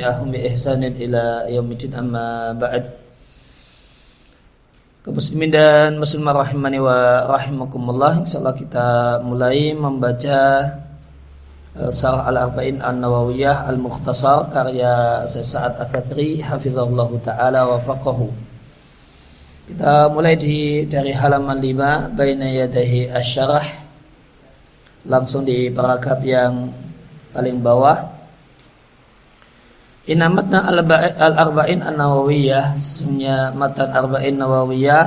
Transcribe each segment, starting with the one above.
ihsanin ila yaumil amma ba'd kaum muslimin dan muslimah rahimani wa rahimakumullah insyaallah kita mulai membaca Sarah Al-Arba'in An-Nawawiyah Al-Mukhtasar karya Sa'ad Al-Fathri hafizahullah taala wa faqahu kita mulai di dari halaman 5 baina yadahi asyarah langsung di paragraf yang paling bawah Inamatna al-arba'in an-nawawiyah Sesungguhnya matan arba'in nawawiyah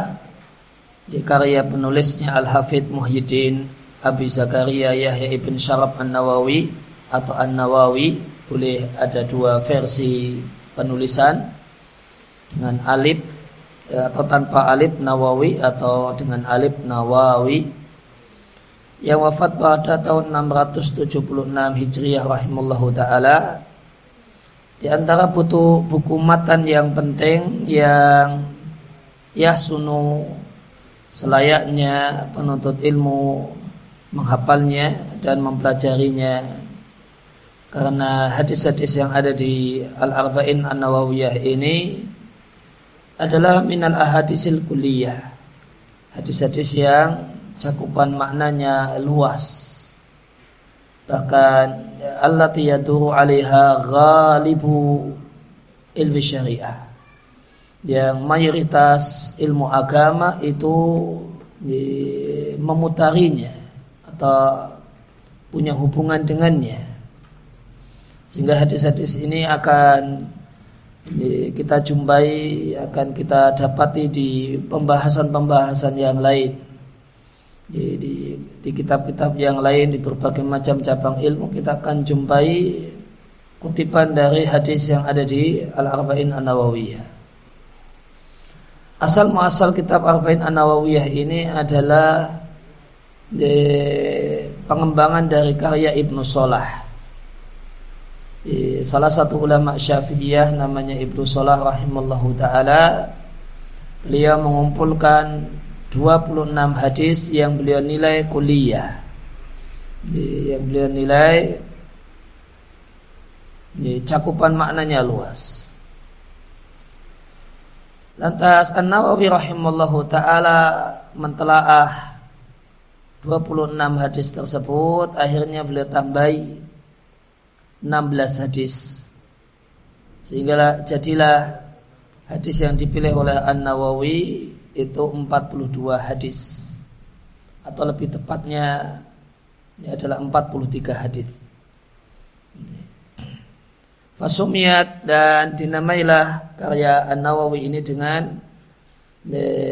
Di karya penulisnya Al-Hafidh Muhyiddin Abi Zakaria Yahya ibn Syarab an-Nawawi Atau an-Nawawi Boleh ada dua versi penulisan Dengan alif ya, Atau tanpa alif Nawawi Atau dengan alif Nawawi. Yang wafat pada tahun 676 Hijriah Rahimullahu Ta'ala di antara butuh buku matan yang penting yang ya sunu selayaknya penuntut ilmu menghafalnya dan mempelajarinya. Karena hadis-hadis yang ada di Al-Arba'in An-Nawawiyah ini adalah minal ahadisil kuliah hadis-hadis yang cakupan maknanya luas bahkan allati yaduru 'alaiha ghalibu ilmi syariah. Yang mayoritas ilmu agama itu memutarinya atau punya hubungan dengannya. Sehingga hadis-hadis ini akan kita jumpai akan kita dapati di pembahasan-pembahasan yang lain di, di, di kitab-kitab yang lain di berbagai macam cabang ilmu kita akan jumpai kutipan dari hadis yang ada di Al-Arba'in An-Nawawiyah. Asal muasal kitab Arba'in An-Nawawiyah ini adalah di, pengembangan dari karya Ibnu Solah. Salah satu ulama Syafi'iyah namanya Ibnu Solah rahimallahu taala beliau mengumpulkan 26 hadis yang beliau nilai kuliah. Yang beliau nilai cakupan maknanya luas. Lantas An-Nawawi rahimallahu taala mentelaah 26 hadis tersebut. Akhirnya beliau tambahi 16 hadis. Sehingga jadilah hadis yang dipilih oleh An-Nawawi itu 42 hadis atau lebih tepatnya ini adalah 43 hadis. Fasumiat dan dinamailah karya An-Nawawi ini dengan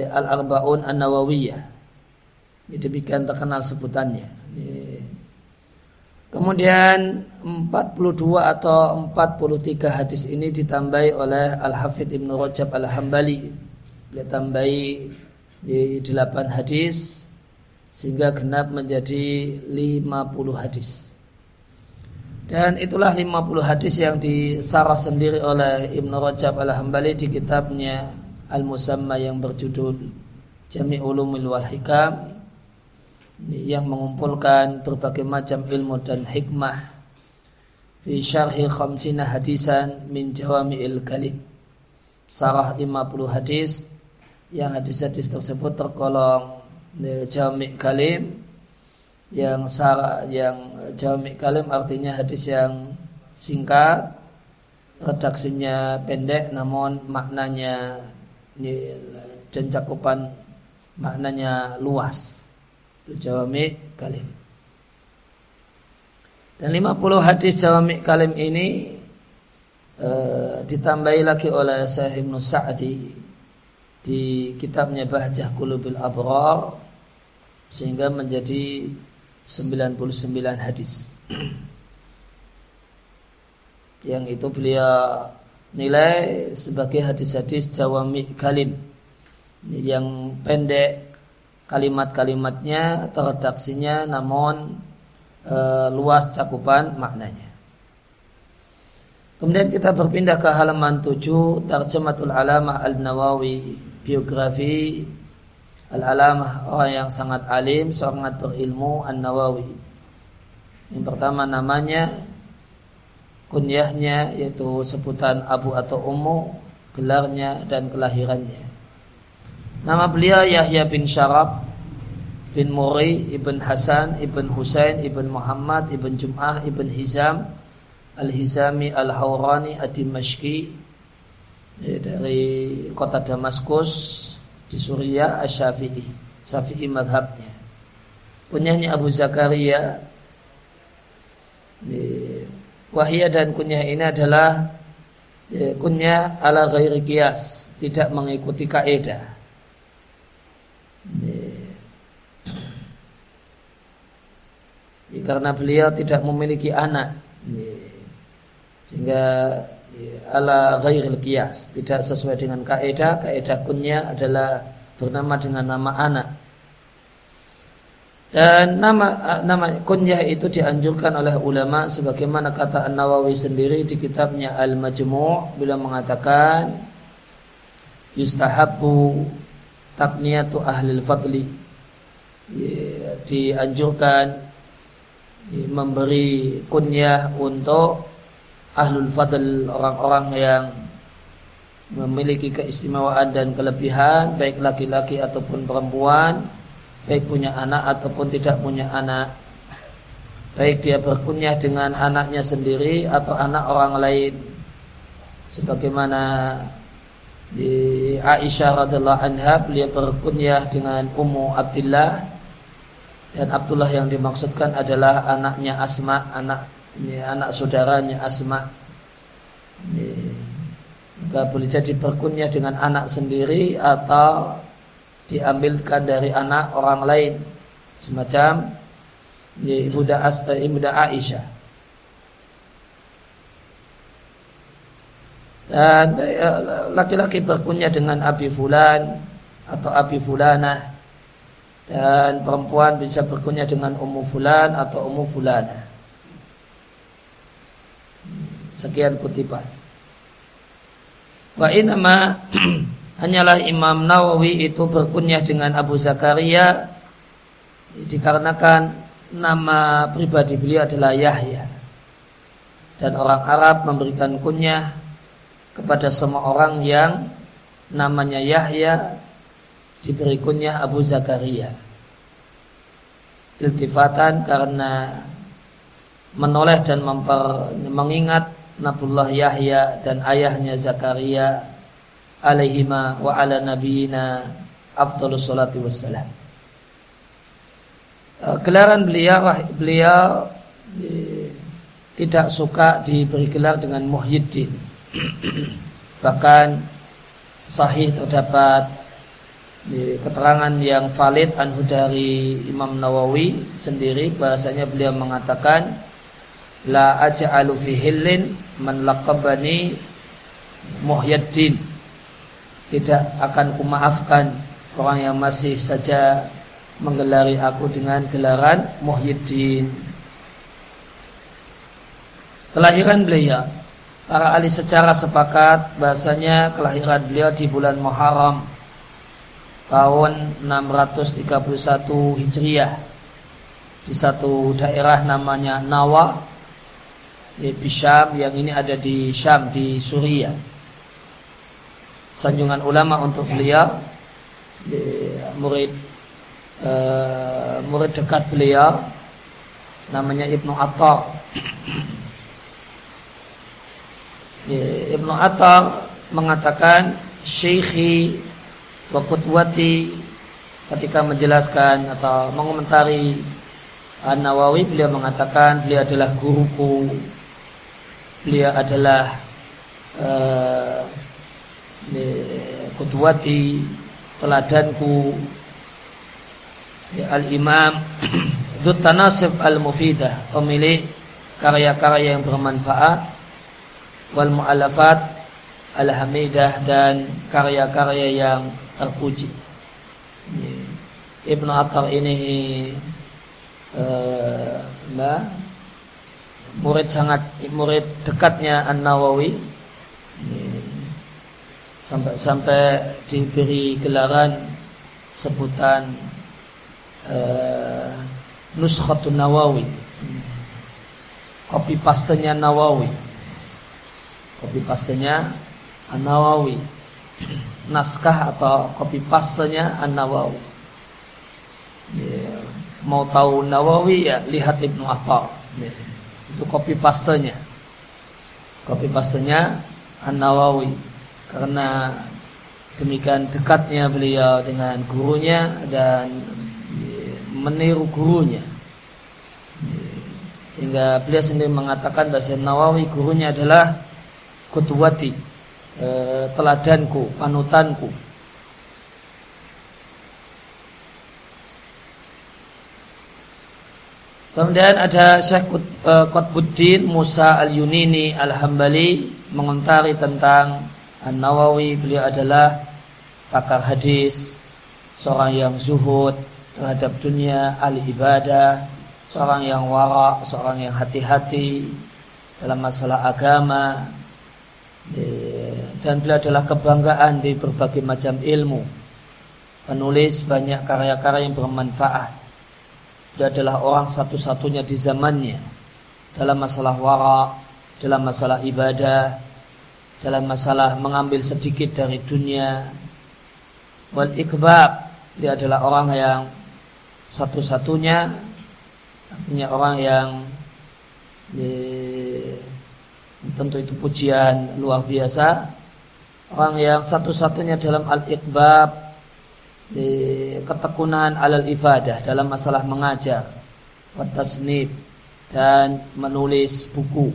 Al-Arbaun An-Nawawiyah. Ini demikian terkenal sebutannya. Kemudian 42 atau 43 hadis ini ditambahi oleh Al-Hafidh Ibn Rajab Al-Hambali Beliau tambahi di 8 hadis sehingga genap menjadi 50 hadis. Dan itulah 50 hadis yang disarah sendiri oleh Ibn Rajab al-Hambali di kitabnya Al-Musamma yang berjudul Jami' Ulumil wal Hikam yang mengumpulkan berbagai macam ilmu dan hikmah fi syarhi khamsina hadisan min jawami'il kalim sarah 50 hadis yang hadis-hadis tersebut tergolong jamik kalim. Yang sara yang jamik kalim artinya hadis yang singkat redaksinya pendek namun maknanya dan cakupan maknanya luas. Itu jamik kalim. Dan 50 hadis jamik kalim ini e, ditambahi lagi oleh Syekh Ibnu Sa'di di kitabnya Bahjah Qulubil Abrar sehingga menjadi 99 hadis. Yang itu beliau nilai sebagai hadis-hadis jawami kalim yang pendek kalimat-kalimatnya atau redaksinya namun e, luas cakupan maknanya. Kemudian kita berpindah ke halaman 7 Tarjamatul Alamah Al-Nawawi biografi Al-Alamah orang yang sangat alim, sangat berilmu An-Nawawi. Yang pertama namanya kunyahnya yaitu sebutan Abu atau Ummu, gelarnya dan kelahirannya. Nama beliau Yahya bin Syarab bin Muri ibn Hasan ibn Husain ibn Muhammad ibn Jum'ah ibn Hizam Al-Hizami Al-Hawrani Ad-Dimashqi dari kota Damaskus di Suriah Asy-Syafi'i. Syafi'i madhabnya. Kunyahnya Abu Zakaria. Wahya dan kunyah ini adalah kunyah ala ghairi qiyas tidak mengikuti kaidah karena beliau tidak memiliki anak. Sehingga ala ghairil qiyas. Tidak sesuai dengan kaidah kaidah kunya adalah bernama dengan nama anak. Dan nama nama kunyah itu dianjurkan oleh ulama sebagaimana kata An-Nawawi sendiri di kitabnya Al-Majmu' bila mengatakan yustahabbu takniyatu ahlil fadli. Dianjurkan memberi kunyah untuk ahlul fadl orang-orang yang memiliki keistimewaan dan kelebihan baik laki-laki ataupun perempuan baik punya anak ataupun tidak punya anak. Baik dia berkunyah dengan anaknya sendiri atau anak orang lain. Sebagaimana di Aisyah radhiallahu anha beliau berkunyah dengan Ummu Abdullah dan Abdullah yang dimaksudkan adalah anaknya Asma, anak ini anak saudaranya Asma. Ini, maka boleh jadi berkunyah dengan anak sendiri atau diambilkan dari anak orang lain semacam ini, Ibunda As, eh, Ibunda Aisyah. Dan eh, laki-laki berkunyah dengan Abi Fulan atau Abi Fulanah dan perempuan bisa berkunyah dengan ummu fulan atau ummu fulana. Sekian kutipan. Wa inama hanyalah Imam Nawawi itu berkunyah dengan Abu Zakaria dikarenakan nama pribadi beliau adalah Yahya. Dan orang Arab memberikan kunyah kepada semua orang yang namanya Yahya diberi kunyah Abu Zakaria. Iltifatan karena menoleh dan memper, mengingat Nabiullah Yahya dan ayahnya Zakaria alaihima wa ala nabiyina afdalus salatu wassalam. Eh, gelaran beliau beliau eh, tidak suka diberi gelar dengan Muhyiddin. Bahkan sahih terdapat di keterangan yang valid anhu dari Imam Nawawi sendiri bahasanya beliau mengatakan la aj'alu fi hillin man laqabani muhyaddin tidak akan kumaafkan orang yang masih saja menggelari aku dengan gelaran Muhyiddin. Kelahiran beliau. Para ahli secara sepakat bahasanya kelahiran beliau di bulan Muharram tahun 631 Hijriah. Di satu daerah namanya Nawa di Syam yang ini ada di Syam di Suriah. Sanjungan ulama untuk beliau di murid uh, murid dekat beliau namanya Ibnu Attar. Ibnu Attar mengatakan Syekhi Wakutwati ketika menjelaskan atau mengomentari An-Nawawi beliau mengatakan beliau adalah guruku beliau adalah uh, kutwati teladanku ya, al-imam Dut Tanasib al-Mufidah pemilik karya-karya yang bermanfaat wal mu'alafat al-hamidah dan karya-karya yang terpuji. Ibnu Attar ini uh, murid sangat murid dekatnya An Nawawi sampai-sampai diberi gelaran sebutan uh, Nuskhatun Nawawi kopi pastenya Nawawi Kopi pastenya An-Nawawi. Naskah atau kopi pastenya An-Nawawi. Ya, mau tahu Nawawi ya lihat Ibnu Athar. Ya, itu kopi pastenya. Kopi pastenya An-Nawawi. Karena demikian dekatnya beliau dengan gurunya dan meniru gurunya. Sehingga beliau sendiri mengatakan bahasa Nawawi gurunya adalah kutuwati, e, teladanku, panutanku. Kemudian ada Syekh e, Qutbuddin Musa Al-Yunini Al-Hambali mengontari tentang An-Nawawi. Beliau adalah pakar hadis, seorang yang zuhud terhadap dunia, ahli ibadah, seorang yang wara, seorang yang hati-hati dalam masalah agama. Dan beliau adalah kebanggaan di berbagai macam ilmu. Penulis banyak karya-karya yang bermanfaat dia adalah orang satu-satunya di zamannya dalam masalah wara dalam masalah ibadah dalam masalah mengambil sedikit dari dunia wal ikbab dia adalah orang yang satu-satunya Artinya orang yang ya, tentu itu pujian luar biasa. Orang yang satu-satunya dalam al-iqbab ketekunan alal ibadah dalam masalah mengajar, watasnib dan menulis buku.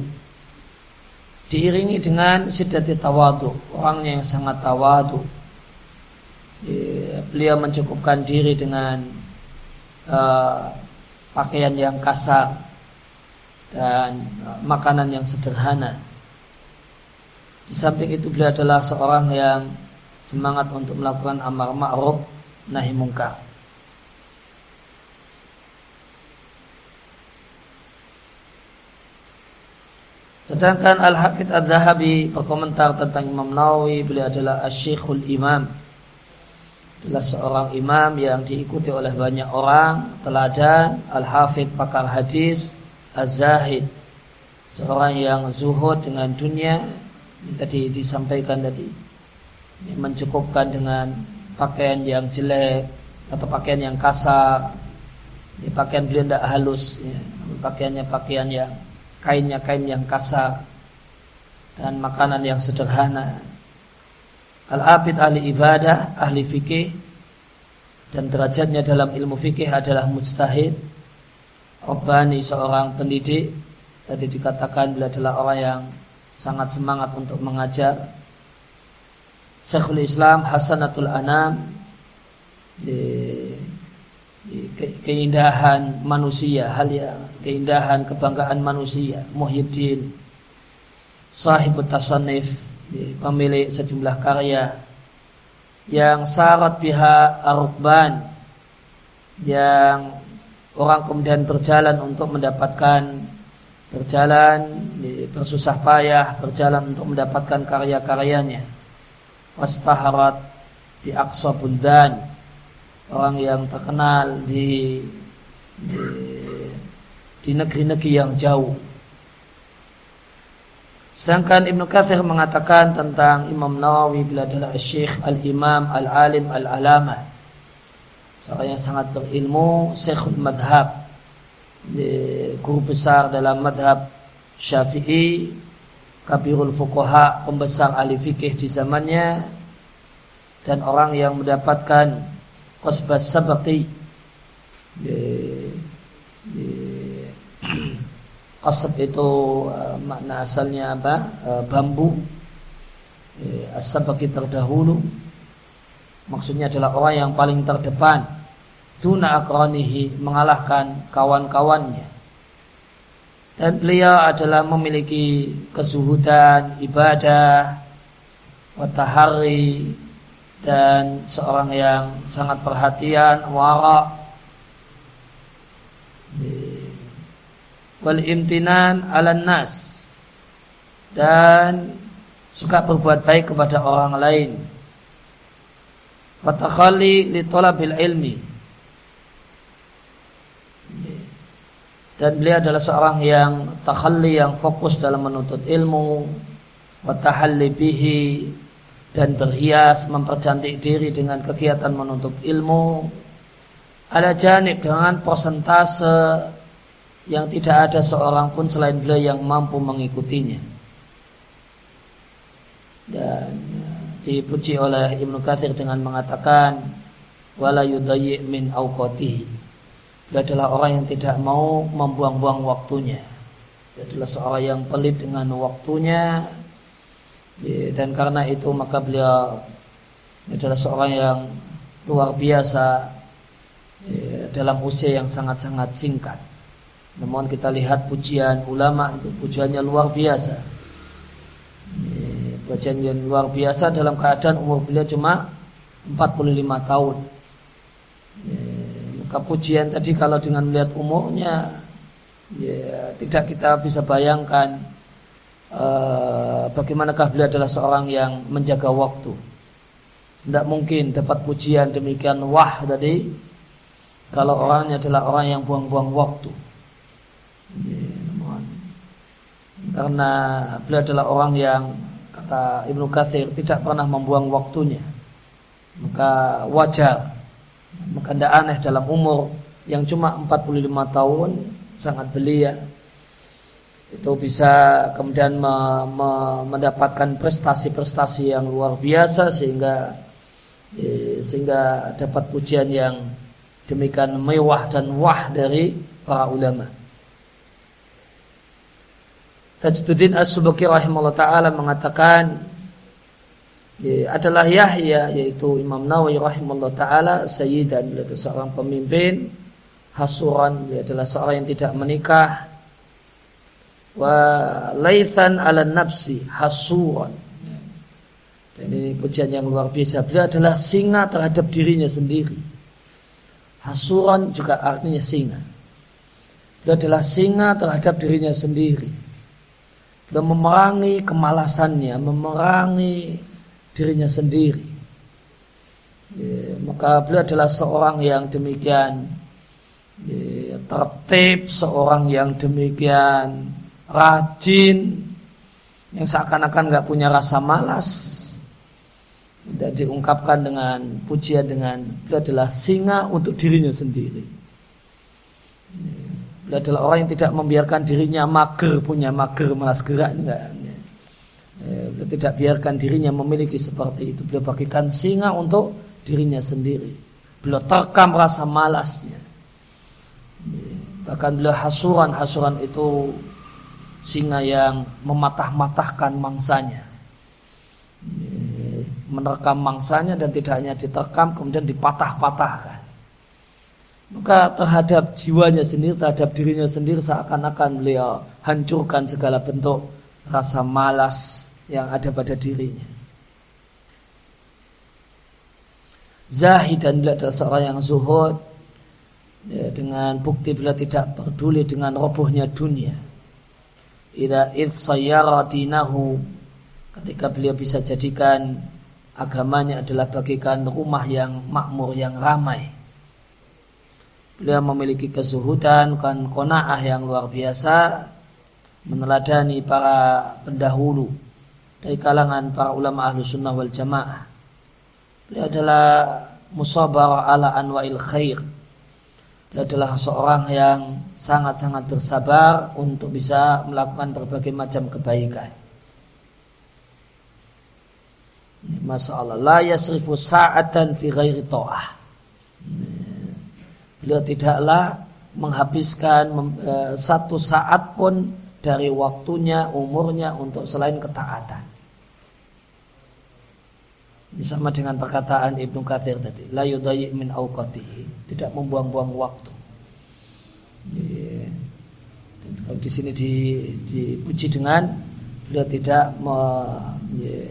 Diiringi dengan siddati tawadu, orangnya yang sangat tawadu. Beliau mencukupkan diri dengan uh, pakaian yang kasar dan uh, makanan yang sederhana. Di samping itu beliau adalah seorang yang semangat untuk melakukan amar ma'ruf nahi mungkar. Sedangkan Al-Hafidh Ad-Dhahabi berkomentar tentang Imam Nawawi beliau adalah Asy-Syekhul Imam adalah seorang imam yang diikuti oleh banyak orang teladan al-hafid pakar hadis az-zahid seorang yang zuhud dengan dunia yang tadi disampaikan tadi mencukupkan dengan pakaian yang jelek atau pakaian yang kasar ya, pakaian beliau tidak halus ya. pakaiannya pakaian yang kainnya kain yang kasar dan makanan yang sederhana Al-abid ahli ibadah, ahli fikih dan derajatnya dalam ilmu fikih adalah mujtahid. Rabbani seorang pendidik tadi dikatakan beliau adalah orang yang sangat semangat untuk mengajar. Syekhul Islam Hasanatul Anam di, di keindahan manusia, hal yang keindahan kebanggaan manusia, Muhyiddin sahibut tasannif pemilik sejumlah karya yang syarat pihak arukban yang orang kemudian berjalan untuk mendapatkan berjalan bersusah payah berjalan untuk mendapatkan karya-karyanya wastaharat di Aqsa Buldan orang yang terkenal di di negeri-negeri yang jauh Sedangkan Ibnu Katsir mengatakan tentang Imam Nawawi bila adalah Syekh Al-Imam Al-Alim Al-Alama. Seorang yang sangat berilmu, Syekhul Madhab. Guru besar dalam madhab Syafi'i, Kabirul Fuqaha, pembesar ahli fikih di zamannya dan orang yang mendapatkan qasbas sabaqi Qasab itu uh, makna asalnya apa? Uh, bambu. Uh, terdahulu. Maksudnya adalah orang yang paling terdepan. Tuna akronihi mengalahkan kawan-kawannya. Dan beliau adalah memiliki kesuhudan, ibadah, watahari, dan seorang yang sangat perhatian, warak. Wal imtinan ala nas. Dan suka berbuat baik kepada orang lain. Watakhalli li talabil ilmi dan beliau adalah seorang yang takhalli yang fokus dalam menuntut ilmu watahalli bihi dan berhias mempercantik diri dengan kegiatan menuntut ilmu. Ada janib dengan persentase yang tidak ada seorang pun selain beliau yang mampu mengikutinya. Dan dipuji oleh Ibnu Katsir dengan mengatakan wala yudayyi min awqatihi dia adalah orang yang tidak mau membuang-buang waktunya dia adalah seorang yang pelit dengan waktunya Ya, dan karena itu maka beliau adalah seorang yang luar biasa dalam usia yang sangat-sangat singkat. Namun kita lihat pujian ulama itu pujiannya luar biasa. Pujian yang luar biasa dalam keadaan umur beliau cuma 45 tahun. Maka pujian tadi kalau dengan melihat umurnya ya, tidak kita bisa bayangkan uh, bagaimanakah beliau adalah seorang yang menjaga waktu. Tidak mungkin dapat pujian demikian wah tadi kalau orangnya adalah orang yang buang-buang waktu. Karena beliau adalah orang yang kata Ibnu Katsir tidak pernah membuang waktunya. Maka wajar, maka tidak aneh dalam umur yang cuma 45 tahun sangat belia itu bisa kemudian me, me, mendapatkan prestasi-prestasi yang luar biasa sehingga e, sehingga dapat pujian yang demikian mewah dan wah dari para ulama. Tajduddin As-Subaki rahimahullah taala mengatakan adalah Yahya yaitu Imam Nawawi rahimahullah taala sayyidan beliau seorang pemimpin hasuran dia adalah seorang yang tidak menikah. Wa laithan ala nafsi hasuran. Dan ini pujian yang luar biasa. Beliau adalah singa terhadap dirinya sendiri. Hasuran juga artinya singa. Beliau adalah singa terhadap dirinya sendiri. Beliau memerangi kemalasannya memerangi dirinya sendiri ya, maka beliau adalah seorang yang demikian ya, tertib seorang yang demikian rajin, yang seakan-akan nggak punya rasa malas. Dan diungkapkan dengan pujian dengan beliau adalah singa untuk dirinya sendiri. Beliau adalah orang yang tidak membiarkan dirinya mager, punya mager, malas gerak enggak. Beliau tidak biarkan dirinya memiliki seperti itu. Beliau bagikan singa untuk dirinya sendiri. Beliau terkam rasa malasnya. Bahkan beliau hasuran, hasuran itu singa yang mematah-matahkan mangsanya menerkam mangsanya dan tidak hanya diterkam kemudian dipatah-patahkan maka terhadap jiwanya sendiri terhadap dirinya sendiri seakan-akan beliau hancurkan segala bentuk rasa malas yang ada pada dirinya. Zahid dan beliau adalah seorang yang zuhud ya, dengan bukti beliau tidak peduli dengan robohnya dunia. Ida id dinahu ketika beliau bisa jadikan agamanya adalah bagikan rumah yang makmur yang ramai. Beliau memiliki kesuhudan kan konaah yang luar biasa meneladani para pendahulu dari kalangan para ulama ahlu sunnah wal jamaah beliau adalah musabar ala anwa'il khair Beliau adalah seorang yang sangat-sangat bersabar untuk bisa melakukan berbagai macam kebaikan. Masya Allah. La yasrifu sa'atan fi ghairi ta'ah. Beliau tidaklah menghabiskan eh, satu saat pun dari waktunya, umurnya untuk selain ketaatan. Sama dengan perkataan Ibnu Katsir tadi, la yudayi min awqatihi, tidak membuang-buang waktu. Dan kalau di sini di, dipuji dengan beliau tidak me, ya,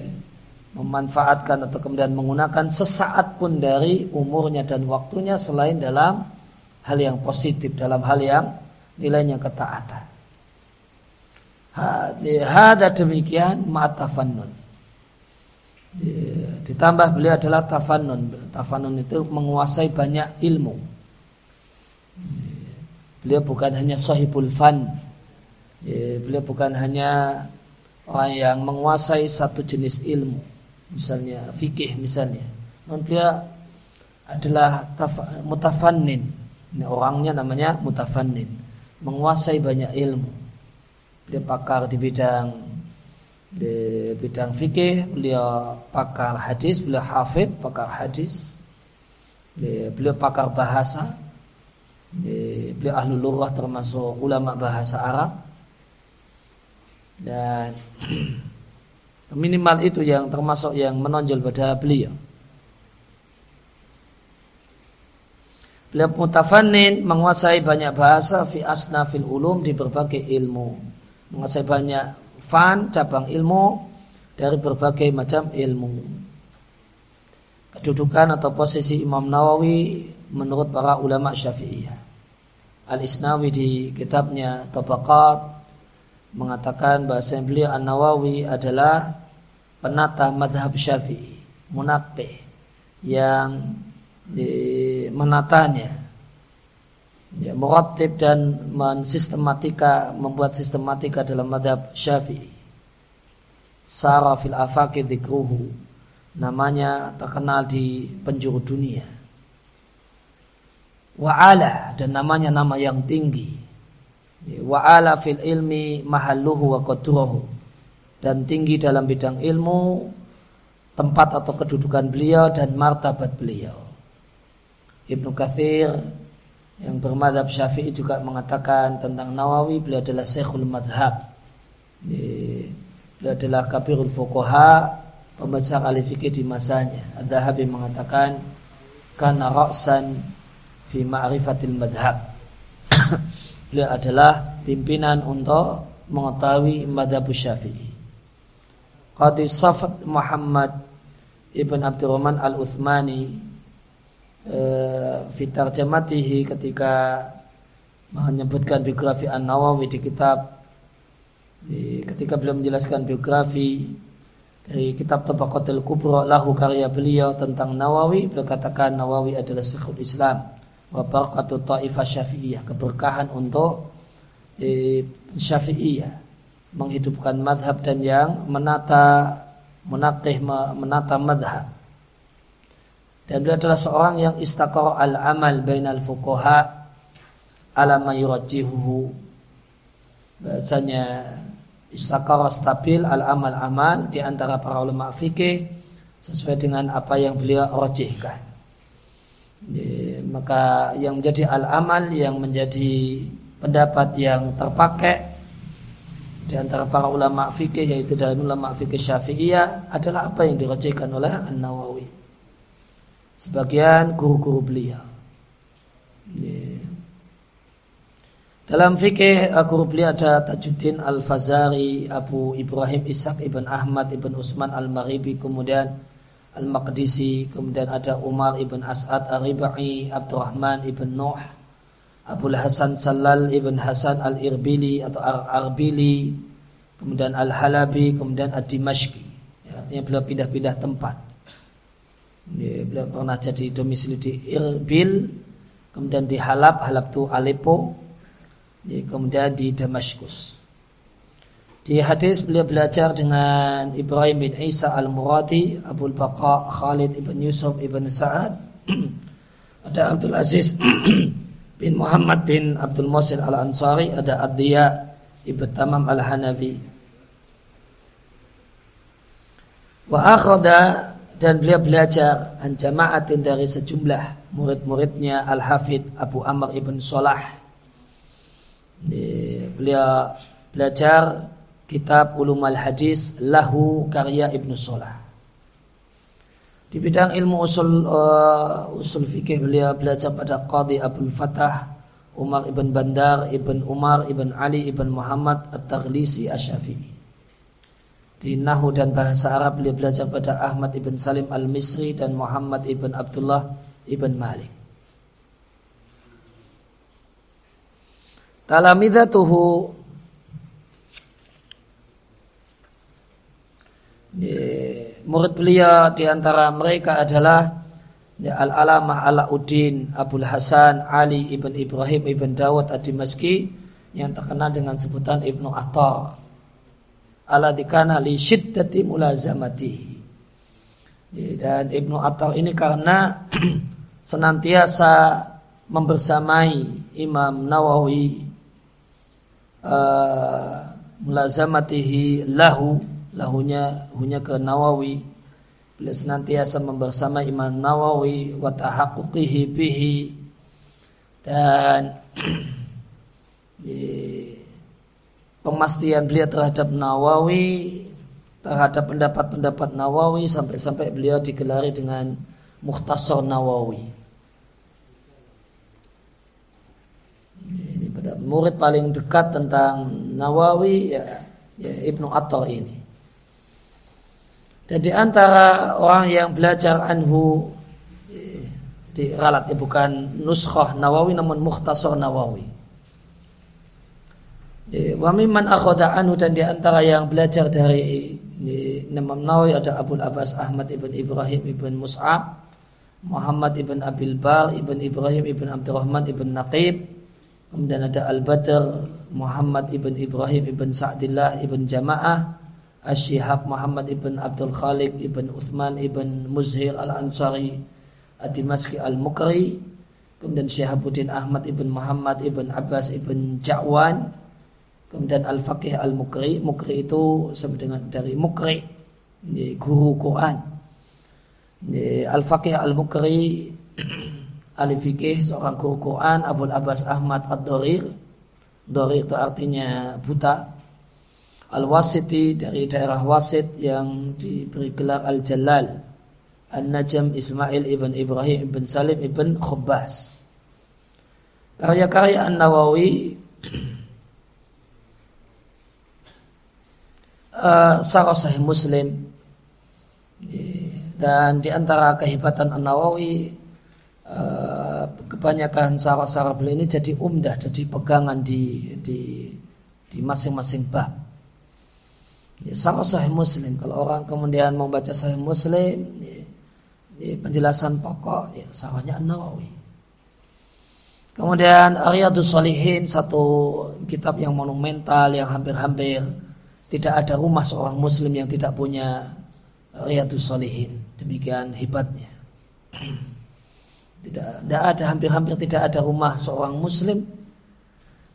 memanfaatkan atau kemudian menggunakan sesaat pun dari umurnya dan waktunya selain dalam hal yang positif, dalam hal yang nilainya ketaatan. Hada demikian ma'atafannun Ditambah beliau adalah tafanun. Tafanun itu menguasai banyak ilmu. Beliau bukan hanya sahibul fan. Beliau bukan hanya orang yang menguasai satu jenis ilmu, misalnya fikih misalnya. Non beliau adalah mutafannin. Ini orangnya namanya mutafannin, menguasai banyak ilmu. Dia pakar di bidang di bidang fikih, beliau pakar hadis, beliau hafid, pakar hadis. Beliau pakar bahasa, beliau ahlu lughah termasuk ulama bahasa Arab dan minimal itu yang termasuk yang menonjol pada beliau. Beliau mutafannin menguasai banyak bahasa fi asnafil ulum di berbagai ilmu. Menguasai banyak fan cabang ilmu dari berbagai macam ilmu. Kedudukan atau posisi Imam Nawawi menurut para ulama Syafi'iyah. Al-Isnawi di kitabnya Tabaqat mengatakan bahasa beliau An-Nawawi adalah penata madhab Syafi'i, munaqih yang menatanya ya, dan mensistematika membuat sistematika dalam madhab syafi'i. Sara fil afaki dzikruhu namanya terkenal di penjuru dunia. Wa'ala dan namanya nama yang tinggi. Wa'ala fil ilmi mahalluhu wa qadruhu. Dan tinggi dalam bidang ilmu tempat atau kedudukan beliau dan martabat beliau. Ibnu Kathir yang bermadhab syafi'i juga mengatakan tentang Nawawi beliau adalah syekhul madhab. Beliau adalah kabirul fuqaha pembesar ahli fikih di masanya. Ad-Dahabi mengatakan karena ra'san fi ma'rifatil madhab. Beliau adalah pimpinan untuk mengetahui madhab syafi'i. Qadi Safat Muhammad Ibn Abdurrahman Al-Uthmani fitar jamatihi ketika menyebutkan biografi An Nawawi di kitab di, ketika beliau menjelaskan biografi dari kitab Tabaqatul Kubra lahu karya beliau tentang Nawawi beliau katakan Nawawi adalah syekhul Islam wa barakatu ta'ifah syafi'iyah keberkahan untuk eh, syafi'iyah menghidupkan madhab dan yang menata menatih menata madhab dan beliau adalah seorang yang istakor al-amal bainal fuqaha ala mayurajihuhu. Bahasanya istakor stabil al-amal amal di antara para ulama fikih sesuai dengan apa yang beliau rojihkan. Maka yang menjadi al-amal yang menjadi pendapat yang terpakai di antara para ulama fikih yaitu dalam ulama fikih syafi'iyah adalah apa yang dirojihkan oleh An-Nawawi sebagian guru-guru beliau. Dalam fikih guru beliau ada Tajuddin Al-Fazari, Abu Ibrahim Ishaq ibn Ahmad ibn Usman Al-Maghribi, kemudian Al-Maqdisi, kemudian ada Umar ibn As'ad Ar-Ribai, Abdurrahman ibn Nuh, Abu Hasan Salal ibn Hasan Al-Irbili atau Ar-Arbili, kemudian Al-Halabi, kemudian Ad-Dimashqi. Ya, artinya beliau pindah-pindah tempat. Dia beliau pernah jadi domisili di Irbil, kemudian di Halab, Halab itu Aleppo, kemudian di Damaskus. Di hadis beliau belajar dengan Ibrahim bin Isa al-Muradi, Abu Baqa, Khalid ibn Yusuf ibn Sa'ad, ada Abdul Aziz bin Muhammad bin Abdul Musil al-Ansari, ada Ad-Diya ibn Tamam al-Hanafi. Wa akhada dan beliau belajar an jamaatin dari sejumlah murid-muridnya Al-Hafidh Abu Amr ibn Salah. Beliau belajar kitab Ulum al-Hadis lahu karya Ibnu Salah. Di bidang ilmu usul uh, usul fikih beliau belajar pada Qadi Abdul Fatah Umar ibn Bandar ibn Umar ibn Ali ibn Muhammad At-Taghlisi Asy-Syafi'i. Di Nahu dan bahasa Arab beliau belajar pada Ahmad ibn Salim al-Misri dan Muhammad ibn Abdullah ibn Malik. Talamidatuhu murid beliau di antara mereka adalah Al-Alamah Alauddin Abdul Hasan Ali ibn Ibrahim ibn Dawud ad-Dimashqi yang terkenal dengan sebutan Ibnu Attar aladikana li syiddati mulazamatihi. Dan Ibnu Attar ini karena senantiasa membersamai Imam Nawawi uh, mulazamatihi lahu lahunya hunya ke Nawawi beliau senantiasa membersama Imam Nawawi wa tahaqquqihi bihi dan pemastian beliau terhadap Nawawi terhadap pendapat-pendapat Nawawi sampai-sampai beliau digelari dengan Mukhtasar Nawawi pada murid paling dekat tentang Nawawi ya, ya Ibnu Attar ini. Dan di antara orang yang belajar anhu di ralat ya bukan nuskhah Nawawi namun mukhtasar Nawawi. Wa mimman akhada anhu dan di antara yang belajar dari Imam Nawawi ada Abu Abbas Ahmad ibn Ibrahim ibn Mus'ab, Muhammad ibn Abil Bar ibn Ibrahim ibn Abdurrahman ibn Naqib, Kemudian ada Al-Badr Muhammad ibn Ibrahim ibn Sa'dillah ibn Jama'ah Asyihab Muhammad ibn Abdul Khaliq ibn Uthman ibn Muzhir Al-Ansari Ad-Dimaski Al-Mukri Kemudian Syihabuddin Ahmad ibn Muhammad ibn Abbas ibn Ja'wan Kemudian Al-Faqih Al-Mukri Mukri itu sama dengan dari Mukri Guru Quran. Al-Faqih Al-Mukri ahli fikih seorang guru Quran Abu Abbas Ahmad Ad-Dorir. Dorir itu artinya buta. Al-Wasiti dari daerah Wasit yang diberi gelar Al-Jalal. An-Najam Ismail ibn Ibrahim ibn Salim ibn Khubbas. Karya-karya An-Nawawi uh, Sahih Muslim dan di antara kehebatan An-Nawawi Eh, kebanyakan sarah-sarah beliau ini jadi umdah, jadi pegangan di di di masing-masing bab. Ya, sarah sahih Muslim. Kalau orang kemudian membaca sahih Muslim, ya, ya, penjelasan pokok, ya, sarahnya Nawawi. Kemudian Riyadus Salihin satu kitab yang monumental yang hampir-hampir tidak ada rumah seorang muslim yang tidak punya Riyadus Salihin. Demikian hebatnya. Tidak, tidak ada hampir-hampir tidak ada rumah seorang muslim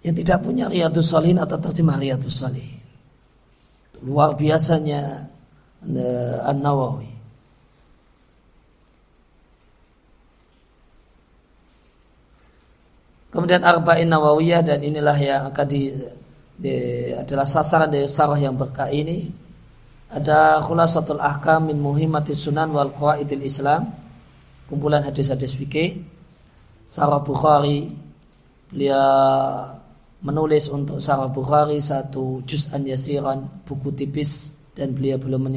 yang tidak punya riyadus salihin atau terjemah riyadus salihin. Luar biasanya eh, An-Nawawi. Kemudian Arba'in Nawawiyah dan inilah yang akan di, di adalah sasaran dari sarah yang berkah ini. Ada khulasatul ahkam min muhimmati sunan wal qawaidil Islam. Kumpulan hadis-hadis fikih. Sarah Bukhari beliau menulis untuk Sarah Bukhari satu juz'an yasiran buku tipis dan beliau belum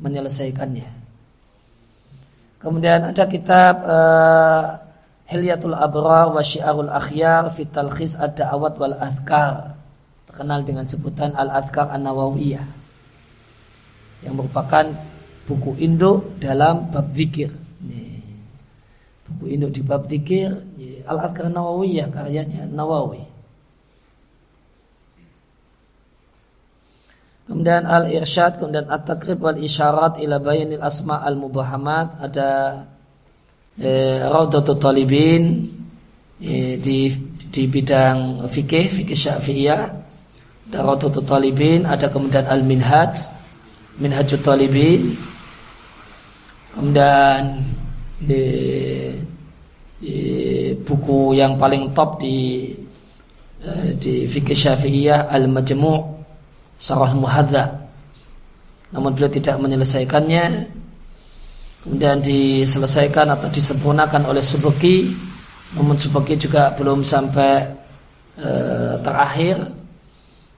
menyelesaikannya. Kemudian ada kitab uh, Hilyatul Abrar wa Syiarul Akhyar fi Talkhis Ad-Da'awat wal Azkar terkenal dengan sebutan Al-Azkar An-Nawawiyah yang merupakan buku induk dalam bab zikir. Buku induk di bab zikir Al-Adhkar Nawawiyah karyanya Nawawi. Kemudian Al-Irsyad, kemudian At-Takrib wal Isyarat ila bayanil asma al-mubahamat. Ada eh, Raudatul Talibin eh, di di bidang fikih, fikih syafi'iyah ada Raudatul Talibin, ada kemudian Al-Minhaj Minhajut Talibin kemudian di, di buku yang paling top di eh, di fikih syafi'iyah al-majmu' sarah muhadza. Namun beliau tidak menyelesaikannya. Kemudian diselesaikan atau disempurnakan oleh Subeki. Namun Subeki juga belum sampai eh, terakhir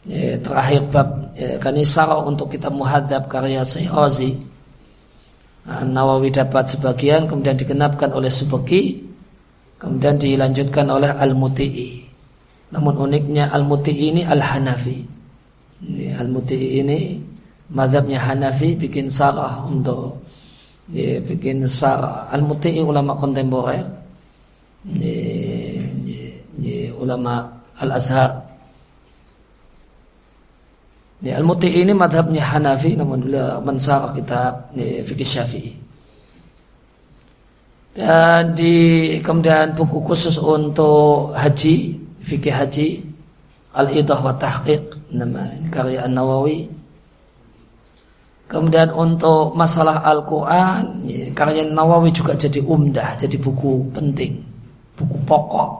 ya, terakhir bab ya, kan ini sarah untuk kita muhadzab karya Syekh Nawawi dapat sebagian kemudian digenapkan oleh Subeki kemudian dilanjutkan oleh Al-Muti'i. Namun uniknya Al-Muti'i ini Al-Hanafi. Al-Muti'i ini madhabnya Hanafi bikin sarah untuk ya, bikin sarah. Al-Muti'i ulama kontemporer. Ya, ya, ya, ulama Al-Azhar Ya, Al-Muti ini madhabnya Hanafi namun beliau mensarah kitab ya, fikih Syafi'i. Dan di kemudian buku khusus untuk haji, fikih haji, Al-Idah wa Tahqiq, nama karya An-Nawawi. Kemudian untuk masalah Al-Quran, ya, karya Nawawi juga jadi umdah, jadi buku penting, buku pokok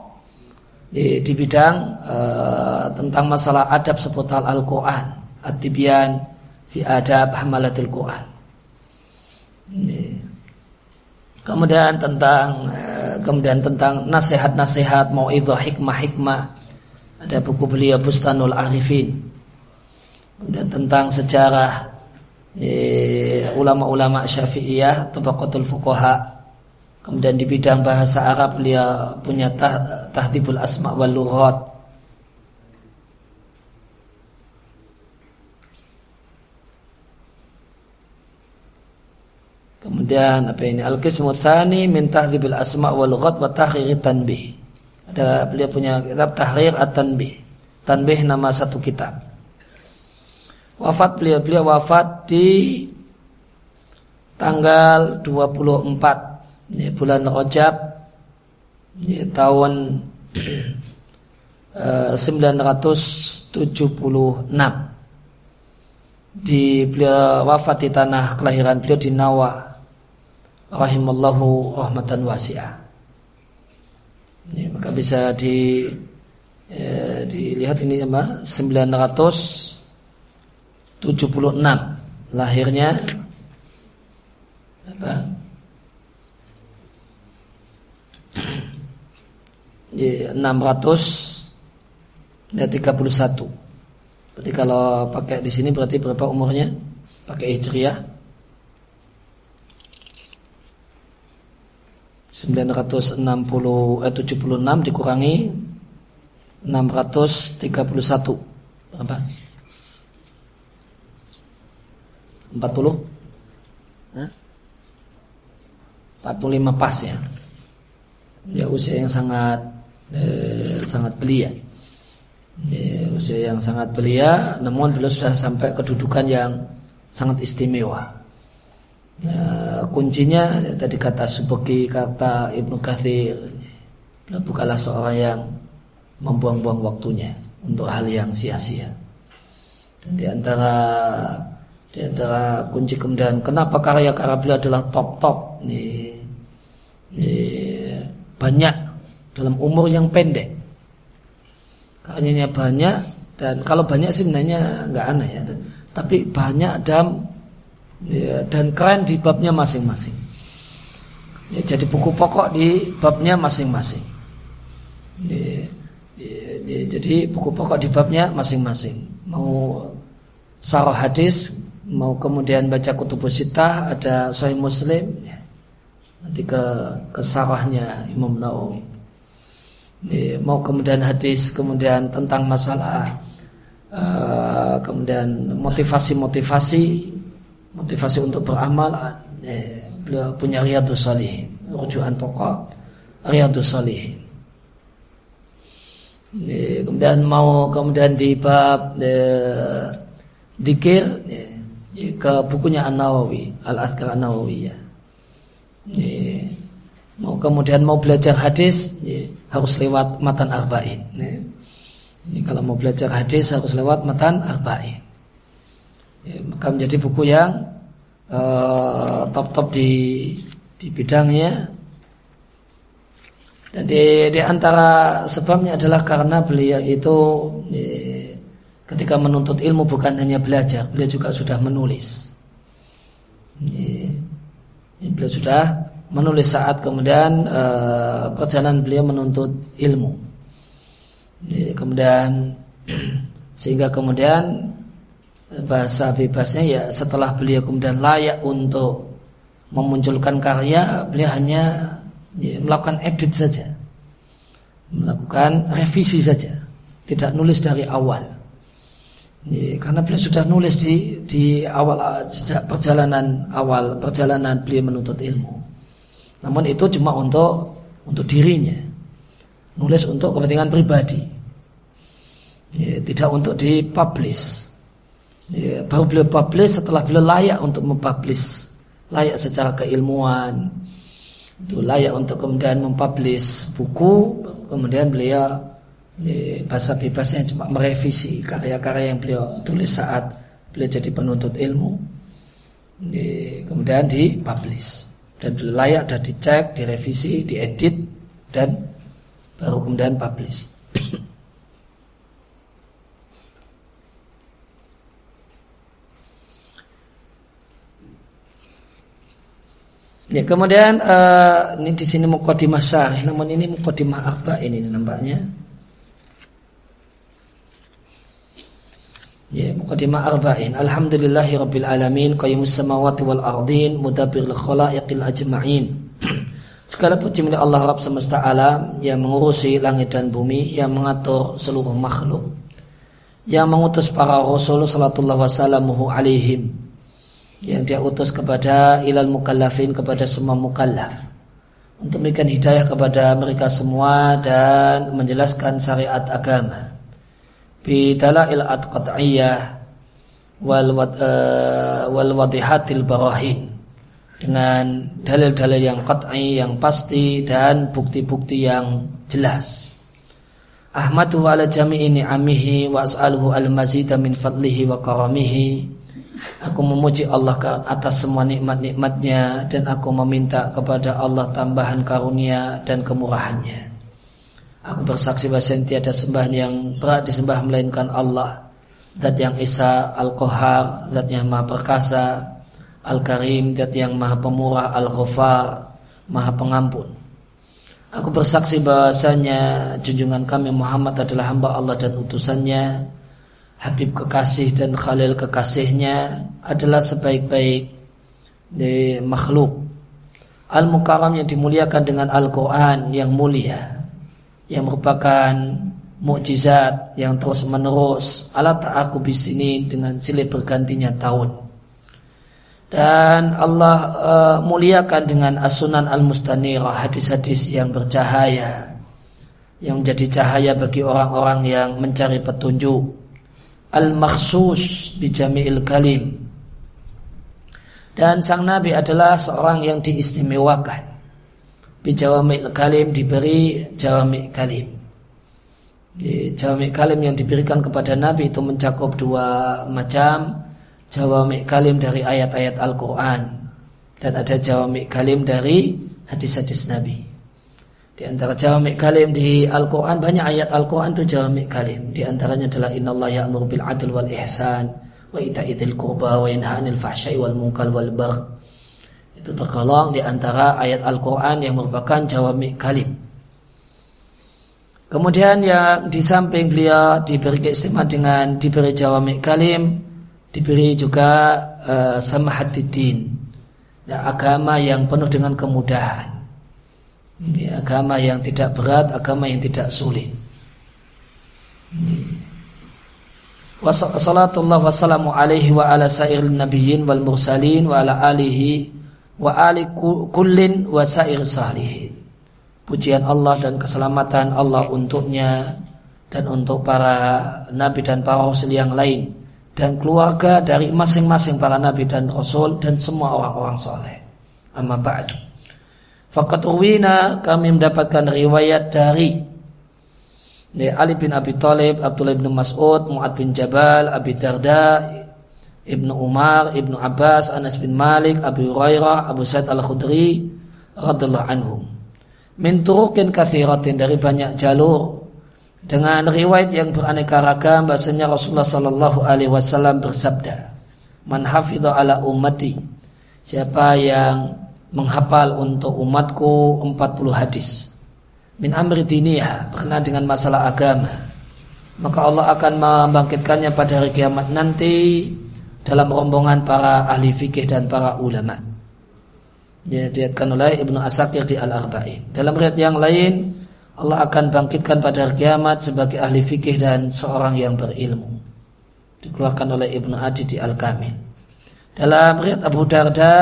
di, di bidang uh, tentang masalah adab seputar Al-Quran. At-Tibyan fi adab hamalatul Quran. Kemudian tentang eh, kemudian tentang nasihat-nasihat mauidhah hikmah-hikmah ada buku beliau Bustanul Arifin. Kemudian tentang sejarah eh, ulama-ulama Syafi'iyah, tabaqatul fuqaha. Kemudian di bidang bahasa Arab beliau punya tah, Tahdibul Asma wal Lughat Kemudian apa ini? Al-Qismu Tsani min Tahdhibil Asma wal Lughat wa Tahrir Tanbih. Ada beliau punya kitab Tahrir At-Tanbih. Tanbih nama satu kitab. Wafat beliau beliau wafat di tanggal 24 ya, bulan Rajab ya, tahun uh, 976 di beliau wafat di tanah kelahiran beliau di Nawa rahimallahu rahmatan wasi'ah. Maka bisa di ya, dilihat ini apa? 976 lahirnya apa? Ya, 600 ya 31 berarti kalau pakai di sini berarti berapa umurnya? Pakai hijriah 960 eh, 76 dikurangi 631 berapa? 40? Hah? 45 pas ya. Ya usia yang sangat eh, sangat belia. Ya, usia yang sangat belia namun beliau sudah sampai kedudukan yang sangat istimewa. Nah, kuncinya tadi kata Subeki, kata Ibnu Kathir bukanlah seorang yang membuang-buang waktunya untuk hal yang sia-sia. Dan di antara di antara kunci kemudian kenapa karya-karya beliau adalah top-top nih, nih banyak dalam umur yang pendek. Karyanya banyak dan kalau banyak sih sebenarnya nggak aneh ya. Tapi banyak dalam ya, dan keren di babnya masing-masing. Ya, jadi buku pokok di babnya masing-masing. Ya, ya, ya, jadi buku pokok di babnya masing-masing. Mau sarah hadis, mau kemudian baca kutubus sitah, ada Sahih Muslim, ya. nanti ke kesarahnya Imam Nawawi. Ya, mau kemudian hadis, kemudian tentang masalah, uh, kemudian motivasi-motivasi motivasi untuk beramal eh, beliau punya riyadus salihin rujukan pokok riyadus salihin. Kemudian mau kemudian di bab eh, dikir eh, ke bukunya An Nawawi Al Azkar An Nawawi ya. Eh, mau kemudian mau belajar hadis eh, harus lewat matan arba'in eh, kalau mau belajar hadis harus lewat matan arba'in ya, maka menjadi buku yang uh, top-top di di bidangnya dan di, di antara sebabnya adalah karena beliau itu ya, ketika menuntut ilmu bukan hanya belajar, beliau juga sudah menulis. Ya, beliau sudah menulis saat kemudian uh, perjalanan beliau menuntut ilmu. Ya, kemudian sehingga kemudian bahasa bebasnya ya setelah beliau kemudian layak untuk memunculkan karya beliau hanya ya, melakukan edit saja. Melakukan revisi saja. Tidak nulis dari awal. Ya, karena beliau sudah nulis di di awal sejak perjalanan awal perjalanan beliau menuntut ilmu. Namun itu cuma untuk untuk dirinya. Nulis untuk kepentingan pribadi. Ya, tidak untuk dipublish ya, baru beliau publish setelah beliau layak untuk mempublish. Layak secara keilmuan. Itu layak untuk kemudian mempublish buku kemudian beliau ya, bahasa bebasnya cuma merevisi karya-karya yang beliau tulis saat beliau jadi penuntut ilmu. Ya, kemudian dipublish. Dan beliau layak dan dicek direvisi diedit dan baru kemudian publish Ya, kemudian uh, ini di sini mukadimah syarih, namun ini mukadimah apa ini nampaknya. Ya, mukadimah arba'in. Alhamdulillahi rabbil alamin, qayyumus samawati wal ardin, mudabbiril khalaiqil ajma'in. Segala puji milik Allah Rabb semesta alam yang mengurusi langit dan bumi, yang mengatur seluruh makhluk. Yang mengutus para rasul sallallahu wasallamuhu alaihim yang dia utus kepada ilal mukallafin kepada semua mukallaf. Untuk memberikan hidayah kepada mereka semua dan menjelaskan syariat agama. Bi dalail qat'iyah wal uh, wal wadihatil barahin. Dengan dalil-dalil yang qat'i yang pasti dan bukti-bukti yang jelas. Ahmadu ala jami'i ni'amihi wa as'aluhu al-mazida min fadlihi wa karamihi Aku memuji Allah atas semua nikmat-nikmatnya dan aku meminta kepada Allah tambahan karunia dan kemurahannya. Aku bersaksi bahwa tiada sembah yang berat disembah melainkan Allah. Zat yang Esa Al-Qahar, zat yang maha perkasa, Al-Karim, zat yang maha pemurah, Al-Ghafar, maha pengampun. Aku bersaksi bahwasanya junjungan kami Muhammad adalah hamba Allah dan utusannya Habib kekasih dan Khalil kekasihnya adalah sebaik-baik makhluk. Al-Mukarram yang dimuliakan dengan Al-Quran yang mulia. Yang merupakan mukjizat yang terus menerus. Alat aku bisini dengan silih bergantinya tahun. Dan Allah uh, muliakan dengan asunan al-mustanirah hadis-hadis yang bercahaya. Yang menjadi cahaya bagi orang-orang yang mencari petunjuk al-makhsus bijami'il kalim. Dan sang nabi adalah seorang yang diistimewakan. Bijawami'il kalim diberi jawami' kalim. Jawami' kalim yang diberikan kepada nabi itu mencakup dua macam. Jawami' kalim dari ayat-ayat Al-Quran. Dan ada jawami' kalim dari hadis-hadis nabi di antara jawami kalim di Al-Quran banyak ayat Al-Quran itu jawami kalim. Di antaranya adalah Inna Allah ya'mur bil adl wal ihsan wa ita'idil qurba wa yanha 'anil fahsya'i wal munkar wal bagh. Itu tergolong di antara ayat Al-Quran yang merupakan jawami kalim. Kemudian yang di samping beliau diberi keistimewaan dengan diberi jawami kalim, diberi juga uh, samahatiddin. Ya, agama yang penuh dengan kemudahan ini agama yang tidak berat, agama yang tidak sulit. Wassalatullah wassalamu alaihi wa ala sair nabiyyin wal mursalin wa ala alihi wa ali kullin wa sair salihin. Pujian Allah dan keselamatan Allah untuknya dan untuk para nabi dan para rasul yang lain dan keluarga dari masing-masing para nabi dan rasul dan semua orang-orang soleh. Amma ba'du. Fakat uwina kami mendapatkan riwayat dari Ali bin Abi Thalib, Abdullah bin Mas'ud, Mu'ad bin Jabal, Abi Darda, Ibnu Umar, Ibnu Abbas, Anas bin Malik, Abu Hurairah, Abu Sa'id Al-Khudri radhiyallahu anhum. Min turukin kathiratin dari banyak jalur dengan riwayat yang beraneka ragam bahasanya Rasulullah sallallahu alaihi wasallam bersabda, "Man hafidha ala ummati" Siapa yang menghafal untuk umatku 40 hadis. Min amri diniyah berkenaan dengan masalah agama. Maka Allah akan membangkitkannya pada hari kiamat nanti dalam rombongan para ahli fikih dan para ulama. Ya diatkan oleh Ibnu Asakir di Al-Arba'in dalam riwayat yang lain Allah akan bangkitkan pada hari kiamat sebagai ahli fikih dan seorang yang berilmu. Dikeluarkan oleh Ibnu Adi di Al-Kamil. Dalam riwayat Abu Darda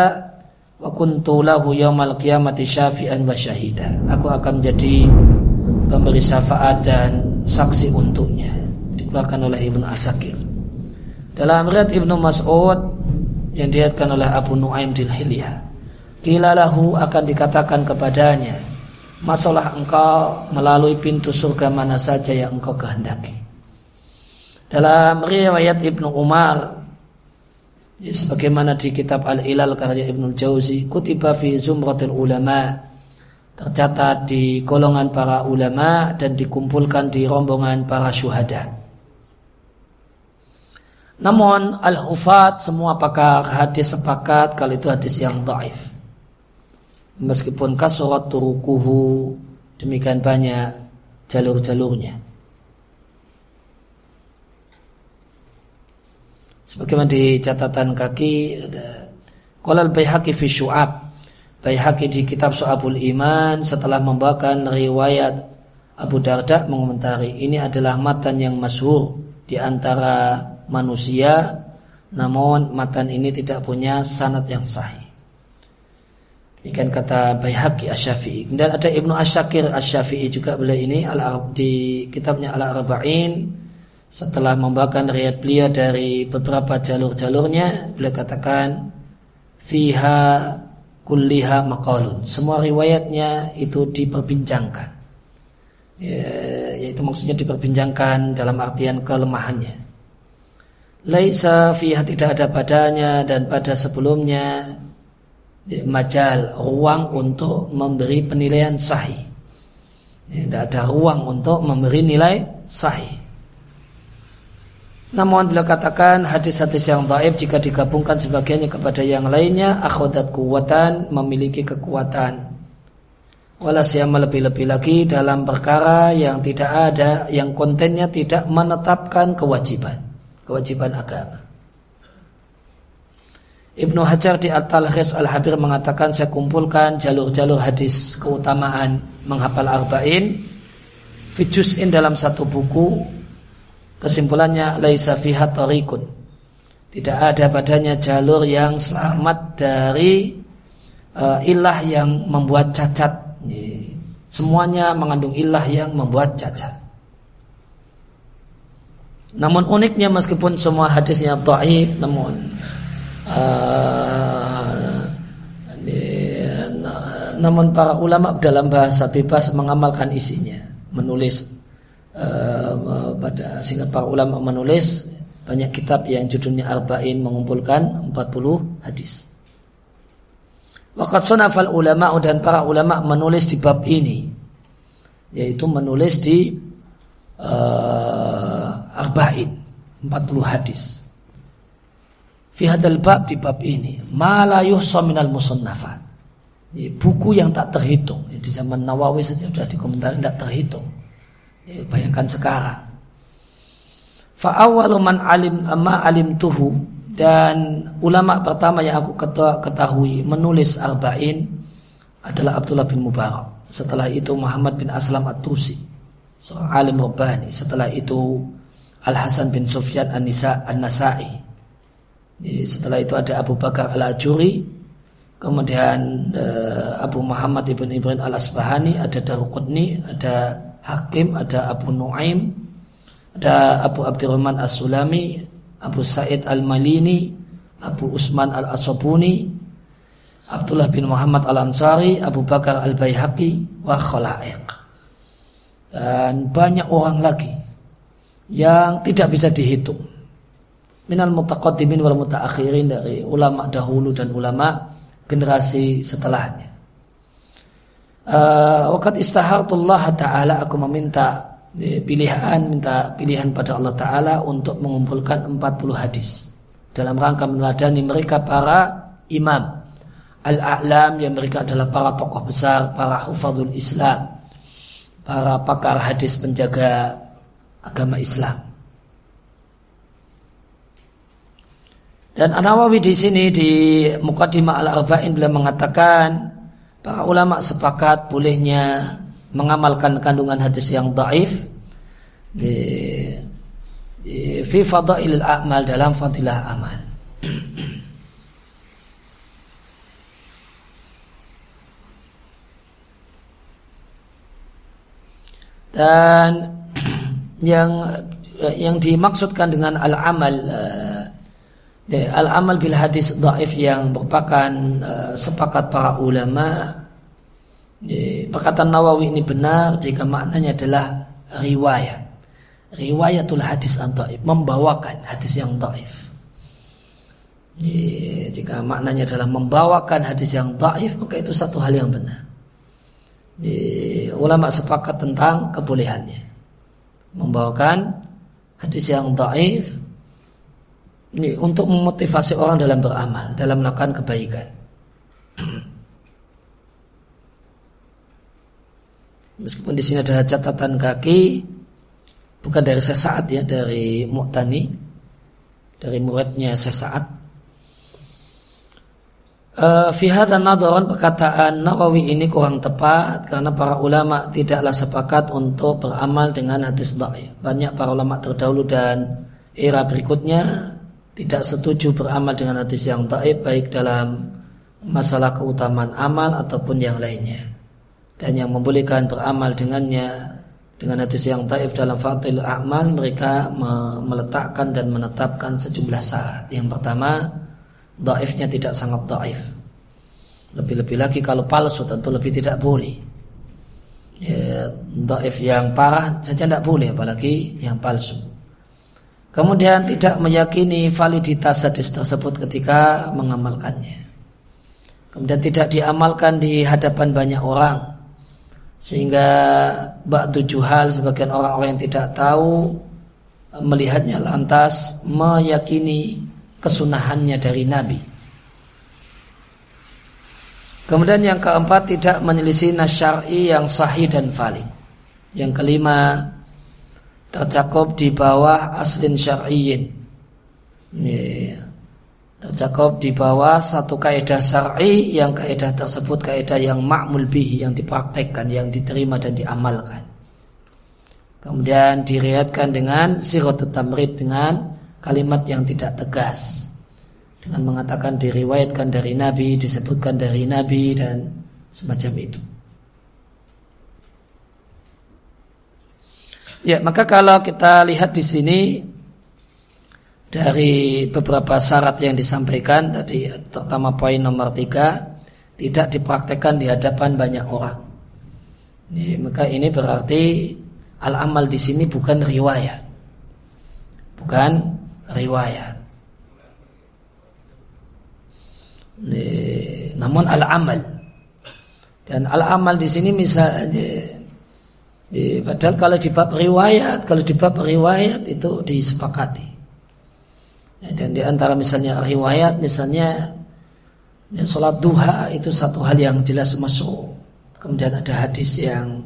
wa kuntu lahu yaumal qiyamati syafi'an wa syahida. Aku akan menjadi pemberi syafaat dan saksi untuknya. Dikeluarkan oleh Ibnu Asakir. Dalam riwayat Ibnu Mas'ud yang dilihatkan oleh Abu Nuaim di Hilyah. Kilalahu akan dikatakan kepadanya, masalah engkau melalui pintu surga mana saja yang engkau kehendaki. Dalam riwayat Ibnu Umar ya, sebagaimana di kitab Al-Ilal karya Ibnu Jauzi, kutiba fi zumratil ulama tercatat di golongan para ulama dan dikumpulkan di rombongan para syuhada. Namun al-hufat semua pakar hadis sepakat kalau itu hadis yang dhaif. Meskipun kasurat turukuhu demikian banyak jalur-jalurnya. Sebagaimana di catatan kaki ada Qala al-Baihaqi fi Syu'ab. Baihaqi di kitab Su'abul Iman setelah membawakan riwayat Abu Darda mengomentari ini adalah matan yang masyhur di antara manusia namun matan ini tidak punya sanad yang sahih. Demikian kata Baihaqi Asy-Syafi'i. Dan ada Ibnu Asyakir Asy-Syafi'i juga beliau ini di kitabnya Al-Arba'in setelah membawakan riwayat beliau dari beberapa jalur-jalurnya beliau katakan fiha kulliha maqalun. Semua riwayatnya itu diperbincangkan. Ya, yaitu maksudnya diperbincangkan dalam artian kelemahannya. Laisa fiha tidak ada padanya dan pada sebelumnya ya, majal ruang untuk memberi penilaian sahih. Ya, tidak ada ruang untuk memberi nilai sahih. Namun bila katakan hadis-hadis yang taib jika digabungkan sebagiannya kepada yang lainnya akhodat kuwatan memiliki kekuatan. Walasiyama lebih-lebih lagi dalam perkara yang tidak ada yang kontennya tidak menetapkan kewajiban kewajiban agama. Ibnu Hajar di At-Talhis Al-Habir mengatakan saya kumpulkan jalur-jalur hadis keutamaan menghafal arba'in fijus'in dalam satu buku kesimpulannya laisa fiha tariqun. Tidak ada padanya jalur yang selamat dari uh, ilah yang membuat cacat. Semuanya mengandung ilah yang membuat cacat. Namun uniknya meskipun semua hadisnya dhaif namun uh, namun para ulama dalam bahasa bebas mengamalkan isinya, menulis uh, pada singkat para ulama menulis banyak kitab yang judulnya Arba'in mengumpulkan 40 hadis. Waqat sunafal ulama dan para ulama menulis di bab ini yaitu menulis di uh, arba'in 40 hadis. Fi hadal bab di bab ini ma la yuhsa minal buku yang tak terhitung. Di zaman Nawawi saja sudah dikomentari tidak terhitung ya, bayangkan sekarang. Fa awwalu man alim ma alim tuhu dan ulama pertama yang aku ketahui menulis arba'in adalah Abdullah bin Mubarak. Setelah itu Muhammad bin Aslam At-Tusi seorang alim Rabbani. Setelah itu Al Hasan bin Sufyan An Nisa An Nasai. Setelah itu ada Abu Bakar Al Ajuri, kemudian uh, Abu Muhammad ibn Ibrahim Al Asbahani, ada Daruqutni, ada Hakim, ada Abu Nuaim, ada Abu Abdurrahman As Sulami, Abu Said Al Malini, Abu Usman Al Asobuni, Abdullah bin Muhammad Al Ansari, Abu Bakar Al Baihaqi, wa khala'iq. Dan banyak orang lagi yang tidak bisa dihitung. Minal mutaqaddimin wal mutaakhirin dari ulama dahulu dan ulama generasi setelahnya. Uh, Wakat istahartullah ta'ala aku meminta eh, pilihan minta pilihan pada Allah Ta'ala untuk mengumpulkan 40 hadis. Dalam rangka meneladani mereka para imam. Al-a'lam yang mereka adalah para tokoh besar para hufadul Islam. Para pakar hadis penjaga agama Islam. Dan An-Nawawi di sini di Muqaddimah Al-Arba'in beliau mengatakan para ulama sepakat bolehnya mengamalkan kandungan hadis yang dhaif di, di fi fadailil a'mal dalam fadilah amal. Dan yang yang dimaksudkan dengan al-amal Ya, al-amal bil hadis dhaif yang merupakan uh, sepakat para ulama. Ya, perkataan Nawawi ini benar jika maknanya adalah riwayat. Riwayatul hadis dhaif membawakan hadis yang dhaif ya, jika maknanya adalah membawakan hadis yang dhaif maka itu satu hal yang benar. Ya, ulama sepakat tentang kebolehannya. Membawakan hadis yang dhaif ini untuk memotivasi orang dalam beramal, dalam melakukan kebaikan. Meskipun di sini ada catatan kaki, bukan dari sesaat ya, dari Mu'tani, dari muridnya sesaat. Uh, Fi dan perkataan Nawawi ini kurang tepat karena para ulama tidaklah sepakat untuk beramal dengan hadis dhaif. Banyak para ulama terdahulu dan era berikutnya tidak setuju beramal dengan hadis yang taib baik dalam masalah keutamaan amal ataupun yang lainnya. Dan yang membolehkan beramal dengannya dengan hadis yang taif dalam fatil amal mereka meletakkan dan menetapkan sejumlah syarat. Yang pertama daifnya tidak sangat daif lebih-lebih lagi kalau palsu tentu lebih tidak boleh. Ya, daif yang parah saja tidak boleh apalagi yang palsu Kemudian tidak meyakini validitas hadis tersebut ketika mengamalkannya. Kemudian tidak diamalkan di hadapan banyak orang. Sehingga bak tujuh hal sebagian orang-orang yang tidak tahu melihatnya lantas meyakini kesunahannya dari Nabi. Kemudian yang keempat tidak menyelisih nasyari yang sahih dan valid. Yang kelima tercakup di bawah aslin syar'iyin. Yeah. Tercakup di bawah satu kaidah syar'i yang kaidah tersebut kaidah yang ma'mul bihi yang dipraktekkan, yang diterima dan diamalkan. Kemudian diriatkan dengan sirotut tamrid dengan kalimat yang tidak tegas. Dengan mengatakan diriwayatkan dari Nabi, disebutkan dari Nabi dan semacam itu. Ya, maka kalau kita lihat di sini dari beberapa syarat yang disampaikan tadi terutama poin nomor tiga tidak dipraktekkan di hadapan banyak orang. Ini, maka ini berarti al amal di sini bukan riwayat, bukan riwayat. Ini, namun al amal dan al amal di sini misalnya di, padahal kalau di bab riwayat, kalau di bab riwayat itu disepakati. Ya, dan di antara misalnya riwayat, misalnya ya, sholat duha itu satu hal yang jelas masuk. Kemudian ada hadis yang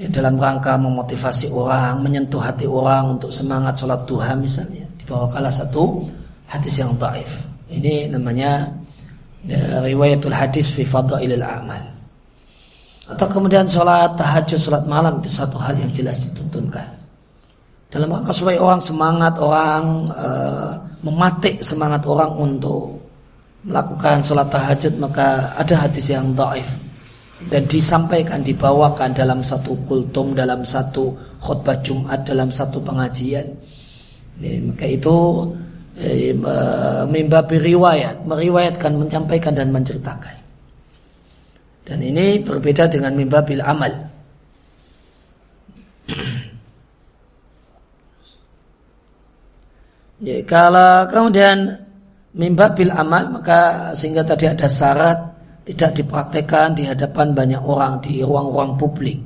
ya, dalam rangka memotivasi orang, menyentuh hati orang untuk semangat sholat duha misalnya. Di bawah kalah satu hadis yang taif. Ini namanya ya, riwayatul hadis fi fadailil amal. Atau kemudian sholat tahajud, sholat malam itu satu hal yang jelas dituntunkan. Dalam rangka supaya orang semangat, orang uh, mematik semangat orang untuk melakukan sholat tahajud maka ada hadis yang daif. Dan disampaikan dibawakan dalam satu kultum dalam satu khutbah Jumat dalam satu pengajian. Maka itu eh, mimbabi riwayat meriwayatkan menyampaikan dan menceritakan dan ini berbeda dengan mimba bil amal. ya, kalau kemudian mimba bil amal maka sehingga tadi ada syarat tidak dipraktekkan di hadapan banyak orang di ruang-ruang publik.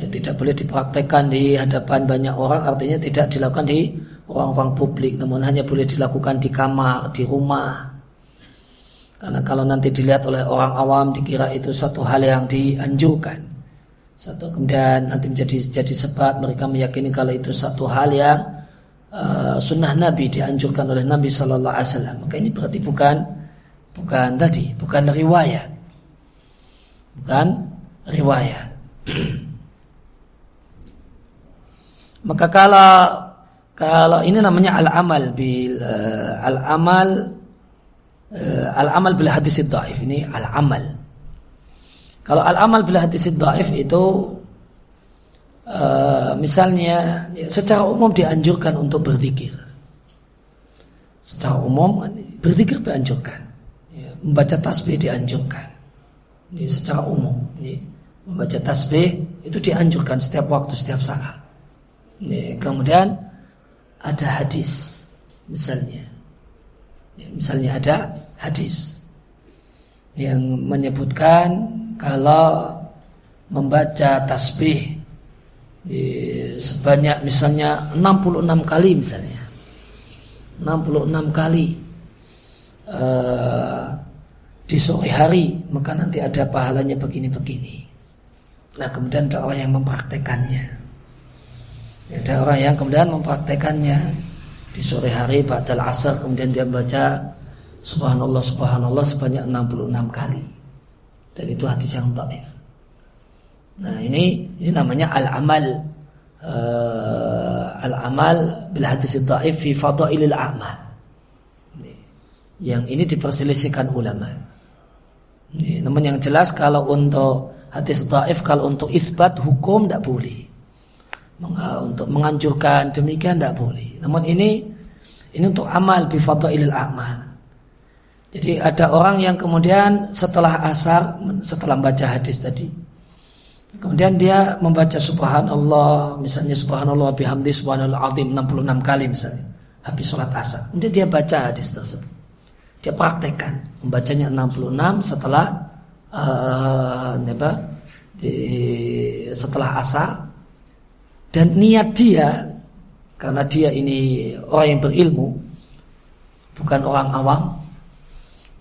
Ya, tidak boleh dipraktekkan di hadapan banyak orang artinya tidak dilakukan di ruang-ruang publik namun hanya boleh dilakukan di kamar, di rumah, karena kalau nanti dilihat oleh orang awam dikira itu satu hal yang dianjurkan. Satu kemudian nanti menjadi jadi sebab mereka meyakini kalau itu satu hal yang uh, sunnah Nabi dianjurkan oleh Nabi Shallallahu Alaihi Wasallam. Maka ini berarti bukan bukan tadi, bukan riwayat, bukan riwayat. Maka kalau kalau ini namanya al-amal bil uh, al-amal uh, al-amal bil hadis dhaif ini al-amal. Kalau al-amal bil hadis dhaif itu uh, misalnya ya, secara umum dianjurkan untuk berzikir. secara umum berzikir dianjurkan. Ya, membaca tasbih dianjurkan. Ini secara umum. Ini, membaca tasbih itu dianjurkan setiap waktu, setiap saat. Ini, kemudian ada hadis misalnya. Ya, misalnya ada hadis yang menyebutkan kalau membaca tasbih sebanyak misalnya 66 kali misalnya. 66 kali uh, di sore hari maka nanti ada pahalanya begini-begini. Nah kemudian ada orang yang mempraktekannya. Ada orang yang kemudian mempraktekannya di sore hari ba'dal asar kemudian dia baca subhanallah subhanallah sebanyak 66 kali dan itu hadis yang taif Nah ini ini namanya al-amal uh, al-amal bil hadis dhaif fi fadailil amal. Yang ini diperselisihkan ulama. Ini, namun yang jelas kalau untuk hadis dhaif kalau untuk isbat hukum tidak boleh. Untuk menganjurkan demikian tidak boleh. Namun ini ini untuk amal bi fadailil amal. Jadi ada orang yang kemudian setelah asar setelah baca hadis tadi Kemudian dia membaca subhanallah, misalnya subhanallah bihamdi subhanallah azim 66 kali misalnya. Habis sholat asar. Kemudian dia baca hadis tersebut. Dia praktekkan. Membacanya 66 setelah uh, apa, di, setelah asar. Dan niat dia, karena dia ini orang yang berilmu, bukan orang awam.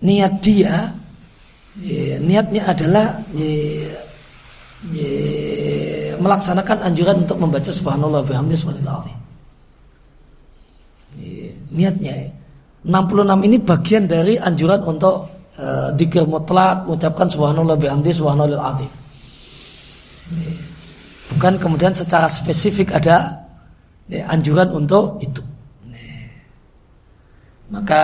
Niat dia, ya, niatnya adalah ya, melaksanakan anjuran untuk membaca subhanallah bihamdi subhanallah niatnya. 66 ini bagian dari anjuran untuk uh, dikir mutlak mengucapkan subhanallah bihamdi subhanallah azim bukan kemudian secara spesifik ada ya, anjuran untuk itu maka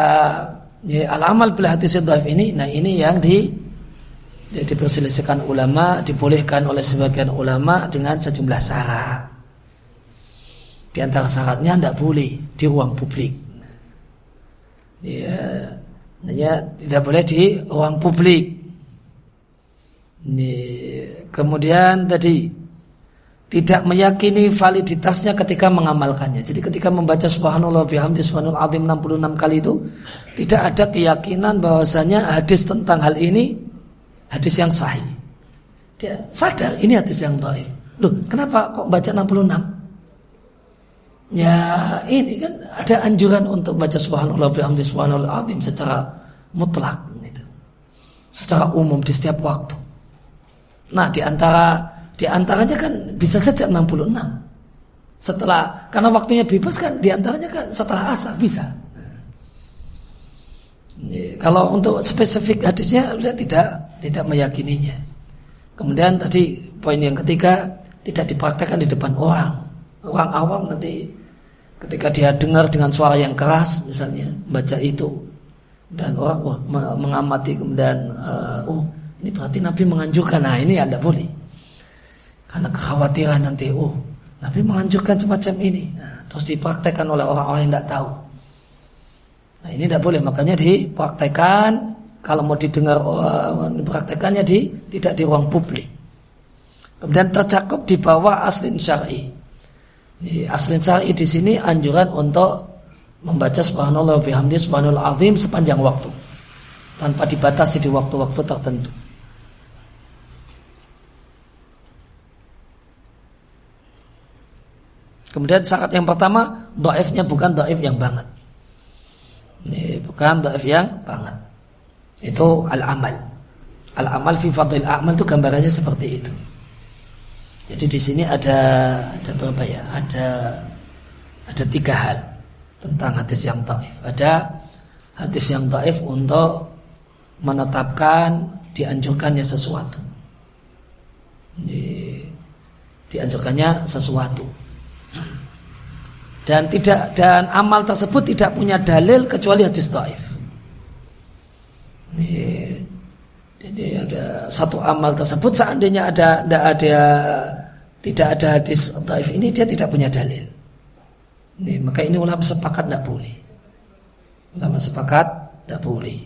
ya, al-amal bil hadis ini nah ini yang di diperselisihkan ulama dibolehkan oleh sebagian ulama dengan sejumlah syarat. Di antara syaratnya tidak boleh di ruang publik. Ya, ya tidak boleh di ruang publik. Ini, kemudian tadi tidak meyakini validitasnya ketika mengamalkannya. Jadi ketika membaca subhanallah bihamdi subhanallah azim 66 kali itu tidak ada keyakinan bahwasanya hadis tentang hal ini hadis yang sahih. Dia sadar ini hadis yang dhaif. Loh, kenapa kok baca 66? Ya, ini kan ada anjuran untuk baca subhanallah bihamdi subhanallah azim secara mutlak gitu. Secara umum di setiap waktu. Nah, di antara di antaranya kan bisa saja 66. Setelah karena waktunya bebas kan di antaranya kan setelah asar bisa. Kalau untuk spesifik hadisnya dia tidak tidak meyakininya. Kemudian tadi poin yang ketiga tidak dipraktekkan di depan orang. Orang awam nanti ketika dia dengar dengan suara yang keras misalnya baca itu dan orang oh, mengamati kemudian uh, oh ini berarti Nabi menganjurkan. Nah ini anda boleh karena kekhawatiran nanti oh Nabi menganjurkan semacam ini. Nah, terus dipraktekkan oleh orang-orang yang tidak tahu. Nah ini tidak boleh makanya dipraktekan kalau mau didengar uh, dipraktekannya di tidak di ruang publik. Kemudian tercakup di bawah aslin syar'i. Aslin syar'i di sini anjuran untuk membaca subhanallah bihamdi subhanallah azim sepanjang waktu tanpa dibatasi di waktu-waktu tertentu. Kemudian syarat yang pertama, doifnya bukan doif yang banget. Ini bukan dhaif yang banget. Itu al-amal. Al-amal fi fadil amal itu gambarannya seperti itu. Jadi di sini ada ada berapa ya? Ada ada tiga hal tentang hadis yang taif. Ada hadis yang taif untuk menetapkan dianjurkannya sesuatu. Di, dianjurkannya sesuatu dan tidak dan amal tersebut tidak punya dalil kecuali hadis dhaif. Jadi ada satu amal tersebut seandainya ada tidak ada tidak ada hadis dhaif ini dia tidak punya dalil. Ini, maka ini ulama sepakat tidak boleh. Ulama sepakat tidak boleh.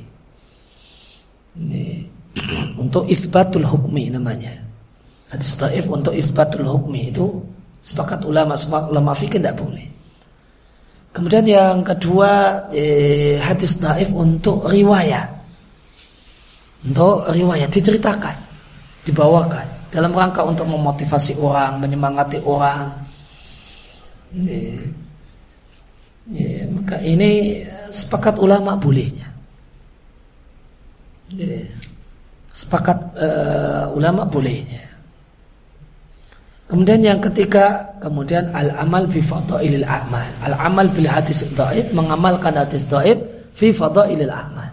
Ini untuk isbatul hukmi namanya. Hadis taif untuk isbatul hukmi itu sepakat ulama ulama fikih tidak boleh. Kemudian yang kedua eh, hadis taif untuk riwayat. Untuk riwayat diceritakan, dibawakan dalam rangka untuk memotivasi orang, menyemangati orang. Ini, ya, maka ini sepakat ulama bolehnya. Ya, sepakat uh, ulama bolehnya. Kemudian yang ketiga, kemudian al-amal fi fadailil a'mal. Al-amal bil hadis dhaif, mengamalkan hadis dhaif fi fadailil a'mal.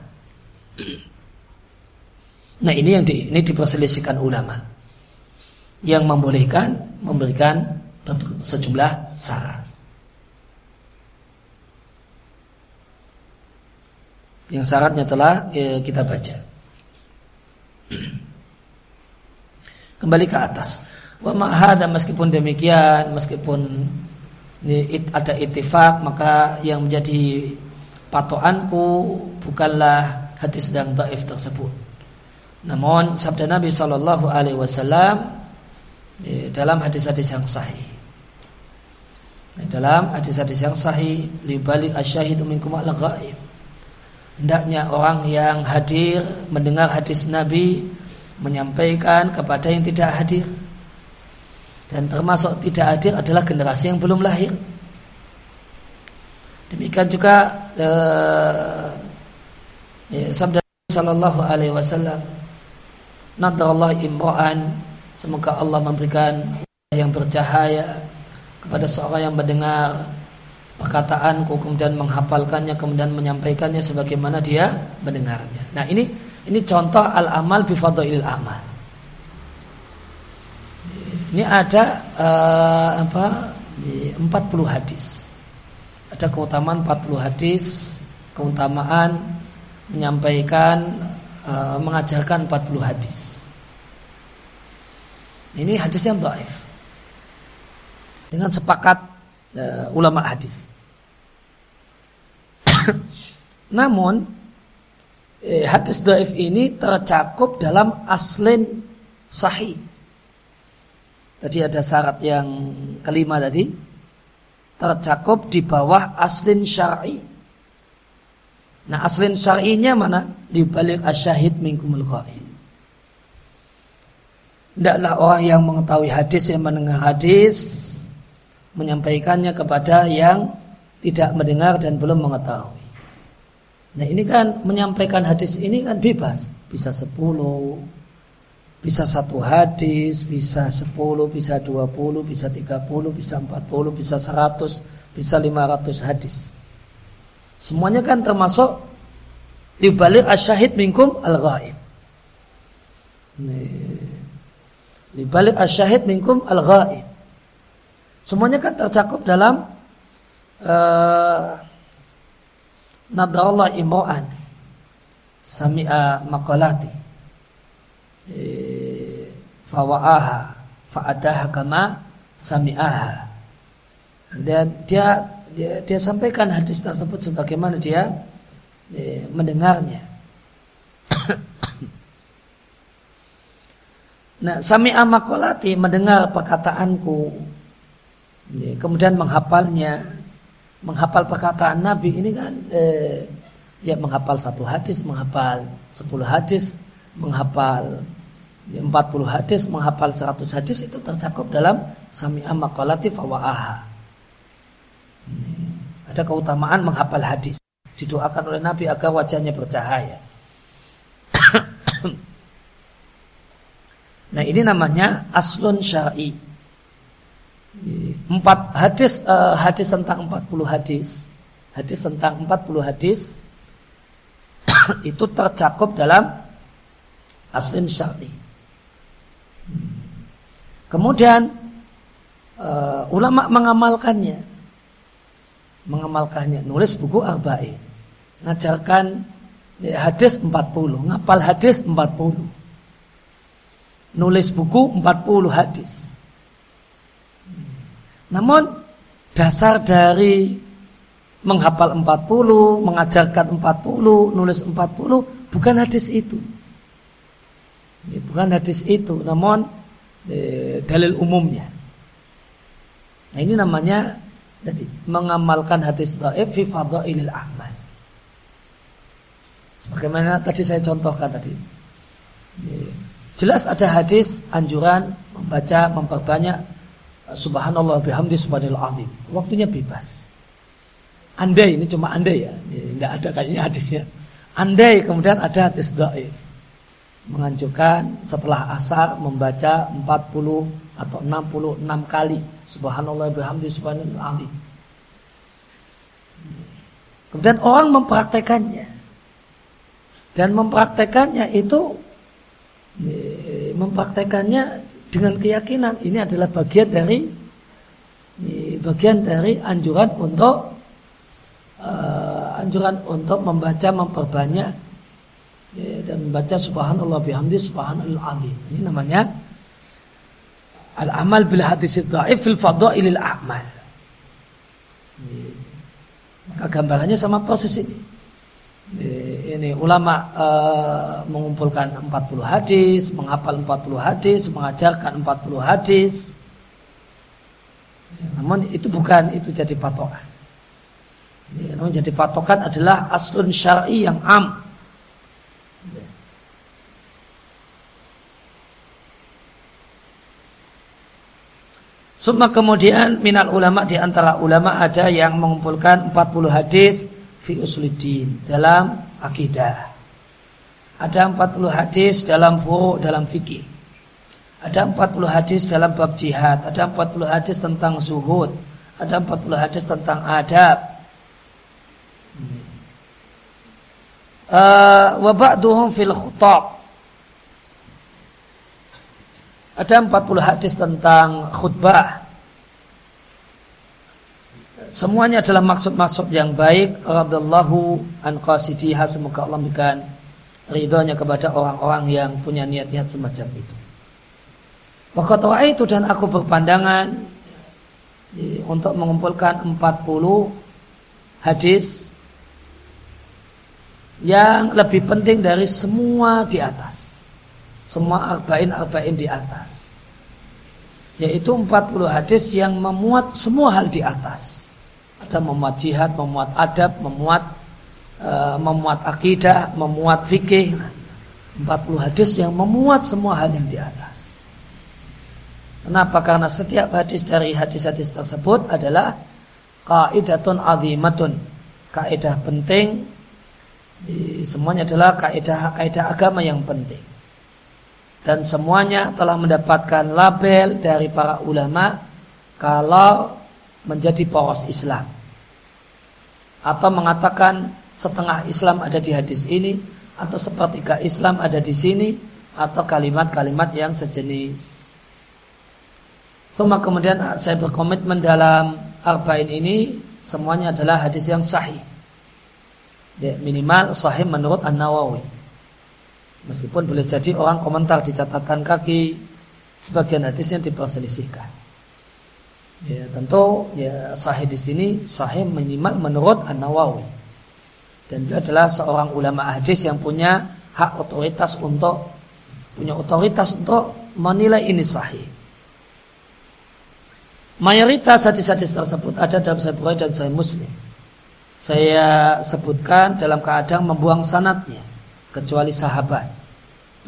Nah, ini yang di, ini diperselisihkan ulama. Yang membolehkan memberikan sejumlah syarat. Yang syaratnya telah ya, kita baca. Kembali ke atas. Wa ma'hada meskipun demikian, meskipun ada itifak, maka yang menjadi patokanku bukanlah hadis yang daif tersebut. Namun sabda Nabi Shallallahu Alaihi Wasallam dalam hadis-hadis yang sahih. Dalam hadis-hadis yang sahih, libalik asyahidu minkum al. Hendaknya orang yang hadir mendengar hadis Nabi menyampaikan kepada yang tidak hadir dan termasuk tidak hadir adalah generasi yang belum lahir. Demikian juga eh, ya, sabda Sallallahu Alaihi Wasallam, Nadarallah imra'an, semoga Allah memberikan yang bercahaya kepada seorang yang mendengar perkataanku kemudian menghafalkannya kemudian menyampaikannya sebagaimana dia mendengarnya. Nah ini ini contoh al amal bifadil amal. Ini ada uh, apa? 40 hadis. Ada keutamaan 40 hadis, keutamaan menyampaikan uh, mengajarkan 40 hadis. Ini hadis yang dhaif. Dengan sepakat uh, ulama hadis. Namun eh, hadis dhaif ini tercakup dalam aslin sahih Tadi ada syarat yang kelima tadi tercakup di bawah aslin syar'i. Nah aslin syar'inya mana? Di balik asyahid minkumul ghaib. Tidaklah orang yang mengetahui hadis yang mendengar hadis menyampaikannya kepada yang tidak mendengar dan belum mengetahui. Nah ini kan menyampaikan hadis ini kan bebas, bisa sepuluh, bisa satu hadis, bisa sepuluh, bisa dua puluh, bisa tiga puluh, bisa empat puluh, bisa seratus, bisa lima ratus hadis. Semuanya kan termasuk dibalik asyahid minkum al-ghaib. Dibalik asyahid minkum al-ghaib. Semuanya kan tercakup dalam uh, nadarallah imro'an sami'a maqalati fawa'aha fa'adaha kama sami'aha. Dan dia dia, dia sampaikan hadis tersebut sebagaimana dia eh, mendengarnya. Nah sami'a makolati mendengar perkataanku. Kemudian menghafalnya. Menghafal perkataan Nabi ini kan eh, ya menghafal satu hadis menghafal sepuluh hadis menghafal 40 hadis, menghafal 100 hadis itu tercakup dalam sami'a maqalati fawa'aha. Ada keutamaan menghafal hadis. Didoakan oleh Nabi agar wajahnya bercahaya. nah ini namanya aslun syar'i. Empat hadis uh, hadis tentang 40 hadis. Hadis tentang 40 hadis itu tercakup dalam aslin syar'i. Kemudian uh, ulama mengamalkannya. Mengamalkannya, nulis buku arba'in. Ngajarkan ya, hadis 40, ngapal hadis 40. Nulis buku 40 hadis. Namun dasar dari menghafal 40, mengajarkan 40, nulis 40, bukan hadis itu. Ya, bukan hadis itu, namun e, dalil umumnya. Nah ini namanya jadi mengamalkan hadis dhaif fi fadhailil amal. Sebagaimana tadi saya contohkan tadi. Ya, jelas ada hadis anjuran membaca memperbanyak subhanallah bihamdi subhanallah azim. Waktunya bebas. Andai ini cuma andai ya, tidak ada kayaknya hadisnya. Andai kemudian ada hadis dhaif menganjurkan setelah asar membaca 40 atau 66 kali subhanallah bihamdi subhanallah azim. Kemudian orang mempraktekannya. Dan mempraktekannya itu mempraktekannya dengan keyakinan ini adalah bagian dari bagian dari anjuran untuk uh, anjuran untuk membaca memperbanyak ya, dan membaca subhanallah bihamdi subhanallah azim. Ini namanya al-amal bil hadis dhaif fil fadailil a'mal. Maka gambarannya sama proses ini. Ini ulama uh, mengumpulkan 40 hadis, menghafal 40 hadis, mengajarkan 40 hadis. Namun itu bukan itu jadi patokan. Ya, namun jadi patokan adalah aslun syar'i yang am. Suma kemudian minal ulama di antara ulama ada yang mengumpulkan 40 hadis fi usuluddin dalam akidah. Ada 40 hadis dalam furu dalam fikih. Ada 40 hadis dalam bab jihad, ada 40 hadis tentang zuhud, ada 40 hadis tentang adab, uh, wa ba'duhum fil khutab ada 40 hadis tentang khutbah. Semuanya adalah maksud-maksud yang baik. Radallahu an qasidiha semoga Allah memberikan ridhonya kepada orang-orang yang punya niat-niat semacam itu. Waktu itu dan aku berpandangan untuk mengumpulkan 40 hadis yang lebih penting dari semua di atas. Semua arba'in-arba'in di atas. Yaitu 40 hadis yang memuat semua hal di atas. Ada memuat jihad, memuat adab, memuat uh, memuat akidah, memuat fikih. 40 hadis yang memuat semua hal yang di atas. Kenapa? Karena setiap hadis dari hadis-hadis tersebut adalah kaidatun azimatun. Kaidah penting Semuanya adalah kaidah-kaidah agama yang penting. Dan semuanya telah mendapatkan label dari para ulama kalau menjadi poros Islam. Atau mengatakan setengah Islam ada di hadis ini atau sepertiga Islam ada di sini atau kalimat-kalimat yang sejenis. Semua kemudian saya berkomitmen dalam arba'in ini semuanya adalah hadis yang sahih minimal sahih menurut An Nawawi. Meskipun boleh jadi orang komentar di catatan kaki sebagian hadisnya diperselisihkan. Ya, tentu ya sahih di sini sahih minimal menurut An Nawawi. Dan dia adalah seorang ulama hadis yang punya hak otoritas untuk punya otoritas untuk menilai ini sahih. Mayoritas hadis-hadis tersebut ada dalam Sahih Bukhari dan Sahih Muslim saya sebutkan dalam keadaan membuang sanatnya kecuali sahabat.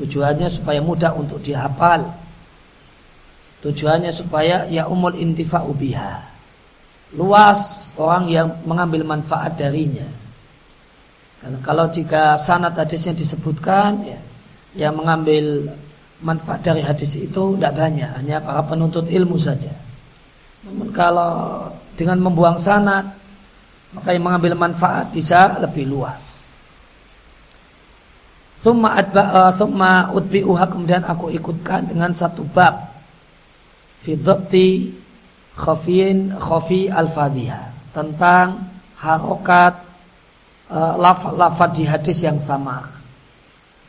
Tujuannya supaya mudah untuk dihafal. Tujuannya supaya ya umul intifa ubiha. Luas orang yang mengambil manfaat darinya. Karena kalau jika sanat hadisnya disebutkan ya, yang mengambil manfaat dari hadis itu tidak banyak, hanya para penuntut ilmu saja. Namun kalau dengan membuang sanat maka yang mengambil manfaat bisa lebih luas. Thumma adba thumma utbi'uha kemudian aku ikutkan dengan satu bab. Fi dhabti khafi al-fadhiha. Tentang harokat uh, lafaz-lafaz di hadis yang sama.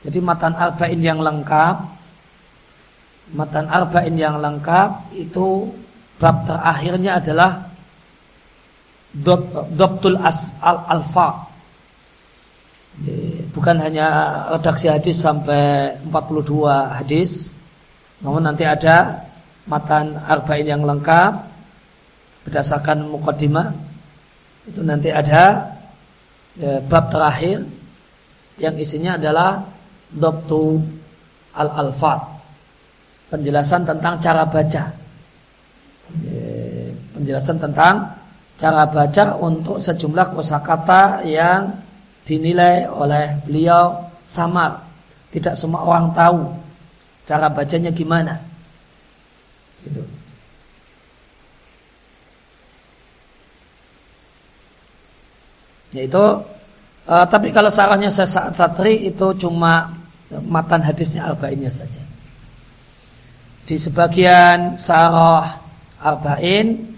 Jadi matan arba'in yang lengkap matan arba'in yang lengkap itu bab terakhirnya adalah Dobtul as al alfa bukan hanya redaksi hadis sampai 42 hadis namun nanti ada matan arba'in yang lengkap berdasarkan mukaddimah. Itu nanti ada ya, bab terakhir yang isinya adalah dobtu al alfat penjelasan tentang cara baca. Ya, penjelasan tentang cara baca untuk sejumlah kosakata yang dinilai oleh beliau samar. Tidak semua orang tahu cara bacanya gimana. Gitu. Yaitu uh, tapi kalau sarannya saya saat tatri itu cuma matan hadisnya arba'innya saja. Di sebagian sarah arba'in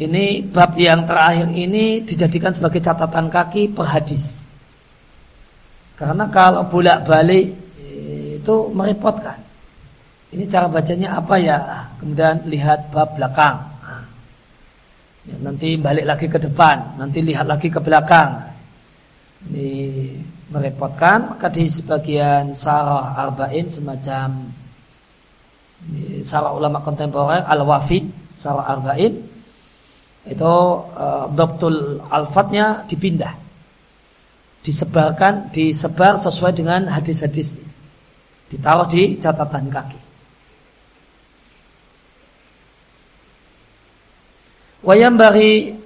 ini bab yang terakhir ini dijadikan sebagai catatan kaki per hadis karena kalau bolak-balik itu merepotkan. Ini cara bacanya apa ya? Kemudian lihat bab belakang. Ya, nanti balik lagi ke depan, nanti lihat lagi ke belakang. Ini merepotkan, maka di sebagian sarah arba'in semacam sarah ulama kontemporer al-wafi sarah arba'in itu uh, alfatnya dipindah disebarkan disebar sesuai dengan hadis-hadis ditaruh di catatan kaki Wayam bari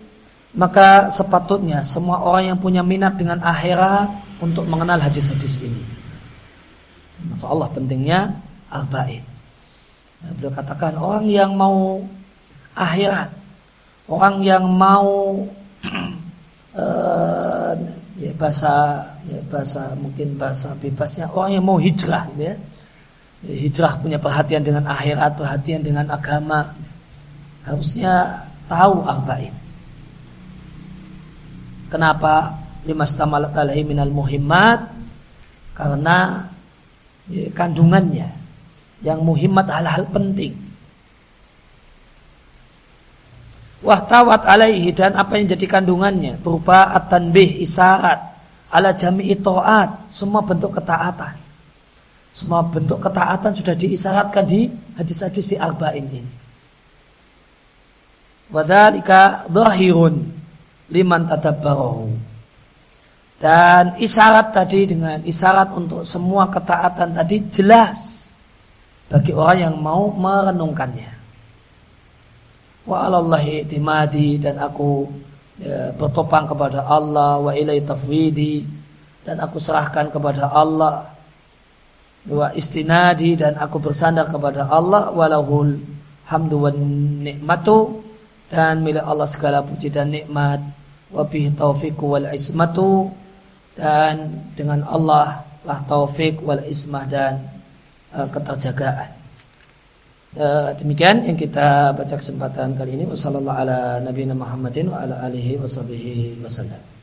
maka sepatutnya semua orang yang punya minat dengan akhirat untuk mengenal hadis-hadis ini. Masya Allah pentingnya arba'in. Beliau katakan orang yang mau akhirat, orang yang mau uh, ya bahasa ya bahasa mungkin bahasa bebasnya orang yang mau hijrah, gitu ya. Hijrah punya perhatian dengan akhirat, perhatian dengan agama. Harusnya tahu arba'in. Kenapa lima stamalat alaihi minal muhimmat? Karena ya, kandungannya yang muhimmat hal-hal penting. Wahtawat alaihi dan apa yang jadi kandungannya berupa at-tanbih isyarat ala jami'i ta'at semua bentuk ketaatan. Semua bentuk ketaatan sudah diisyaratkan di hadis-hadis di arba'in ini. Wadhalika zahirun liman tadabbarahu. Dan isyarat tadi dengan isyarat untuk semua ketaatan tadi jelas bagi orang yang mau merenungkannya. Wa alallahi dan aku ya, bertopang kepada Allah wa ilai tafwidi dan aku serahkan kepada Allah wa istinadi dan aku bersandar kepada Allah walahul hamdu wan nikmatu dan milik Allah segala puji dan nikmat wabih taufiq wal ismatu dan dengan Allah lah taufik wal ismah dan uh, keterjagaan. Uh, demikian yang kita baca kesempatan kali ini wasallallahu ala nabiyina Muhammadin wa ala alihi wasallam.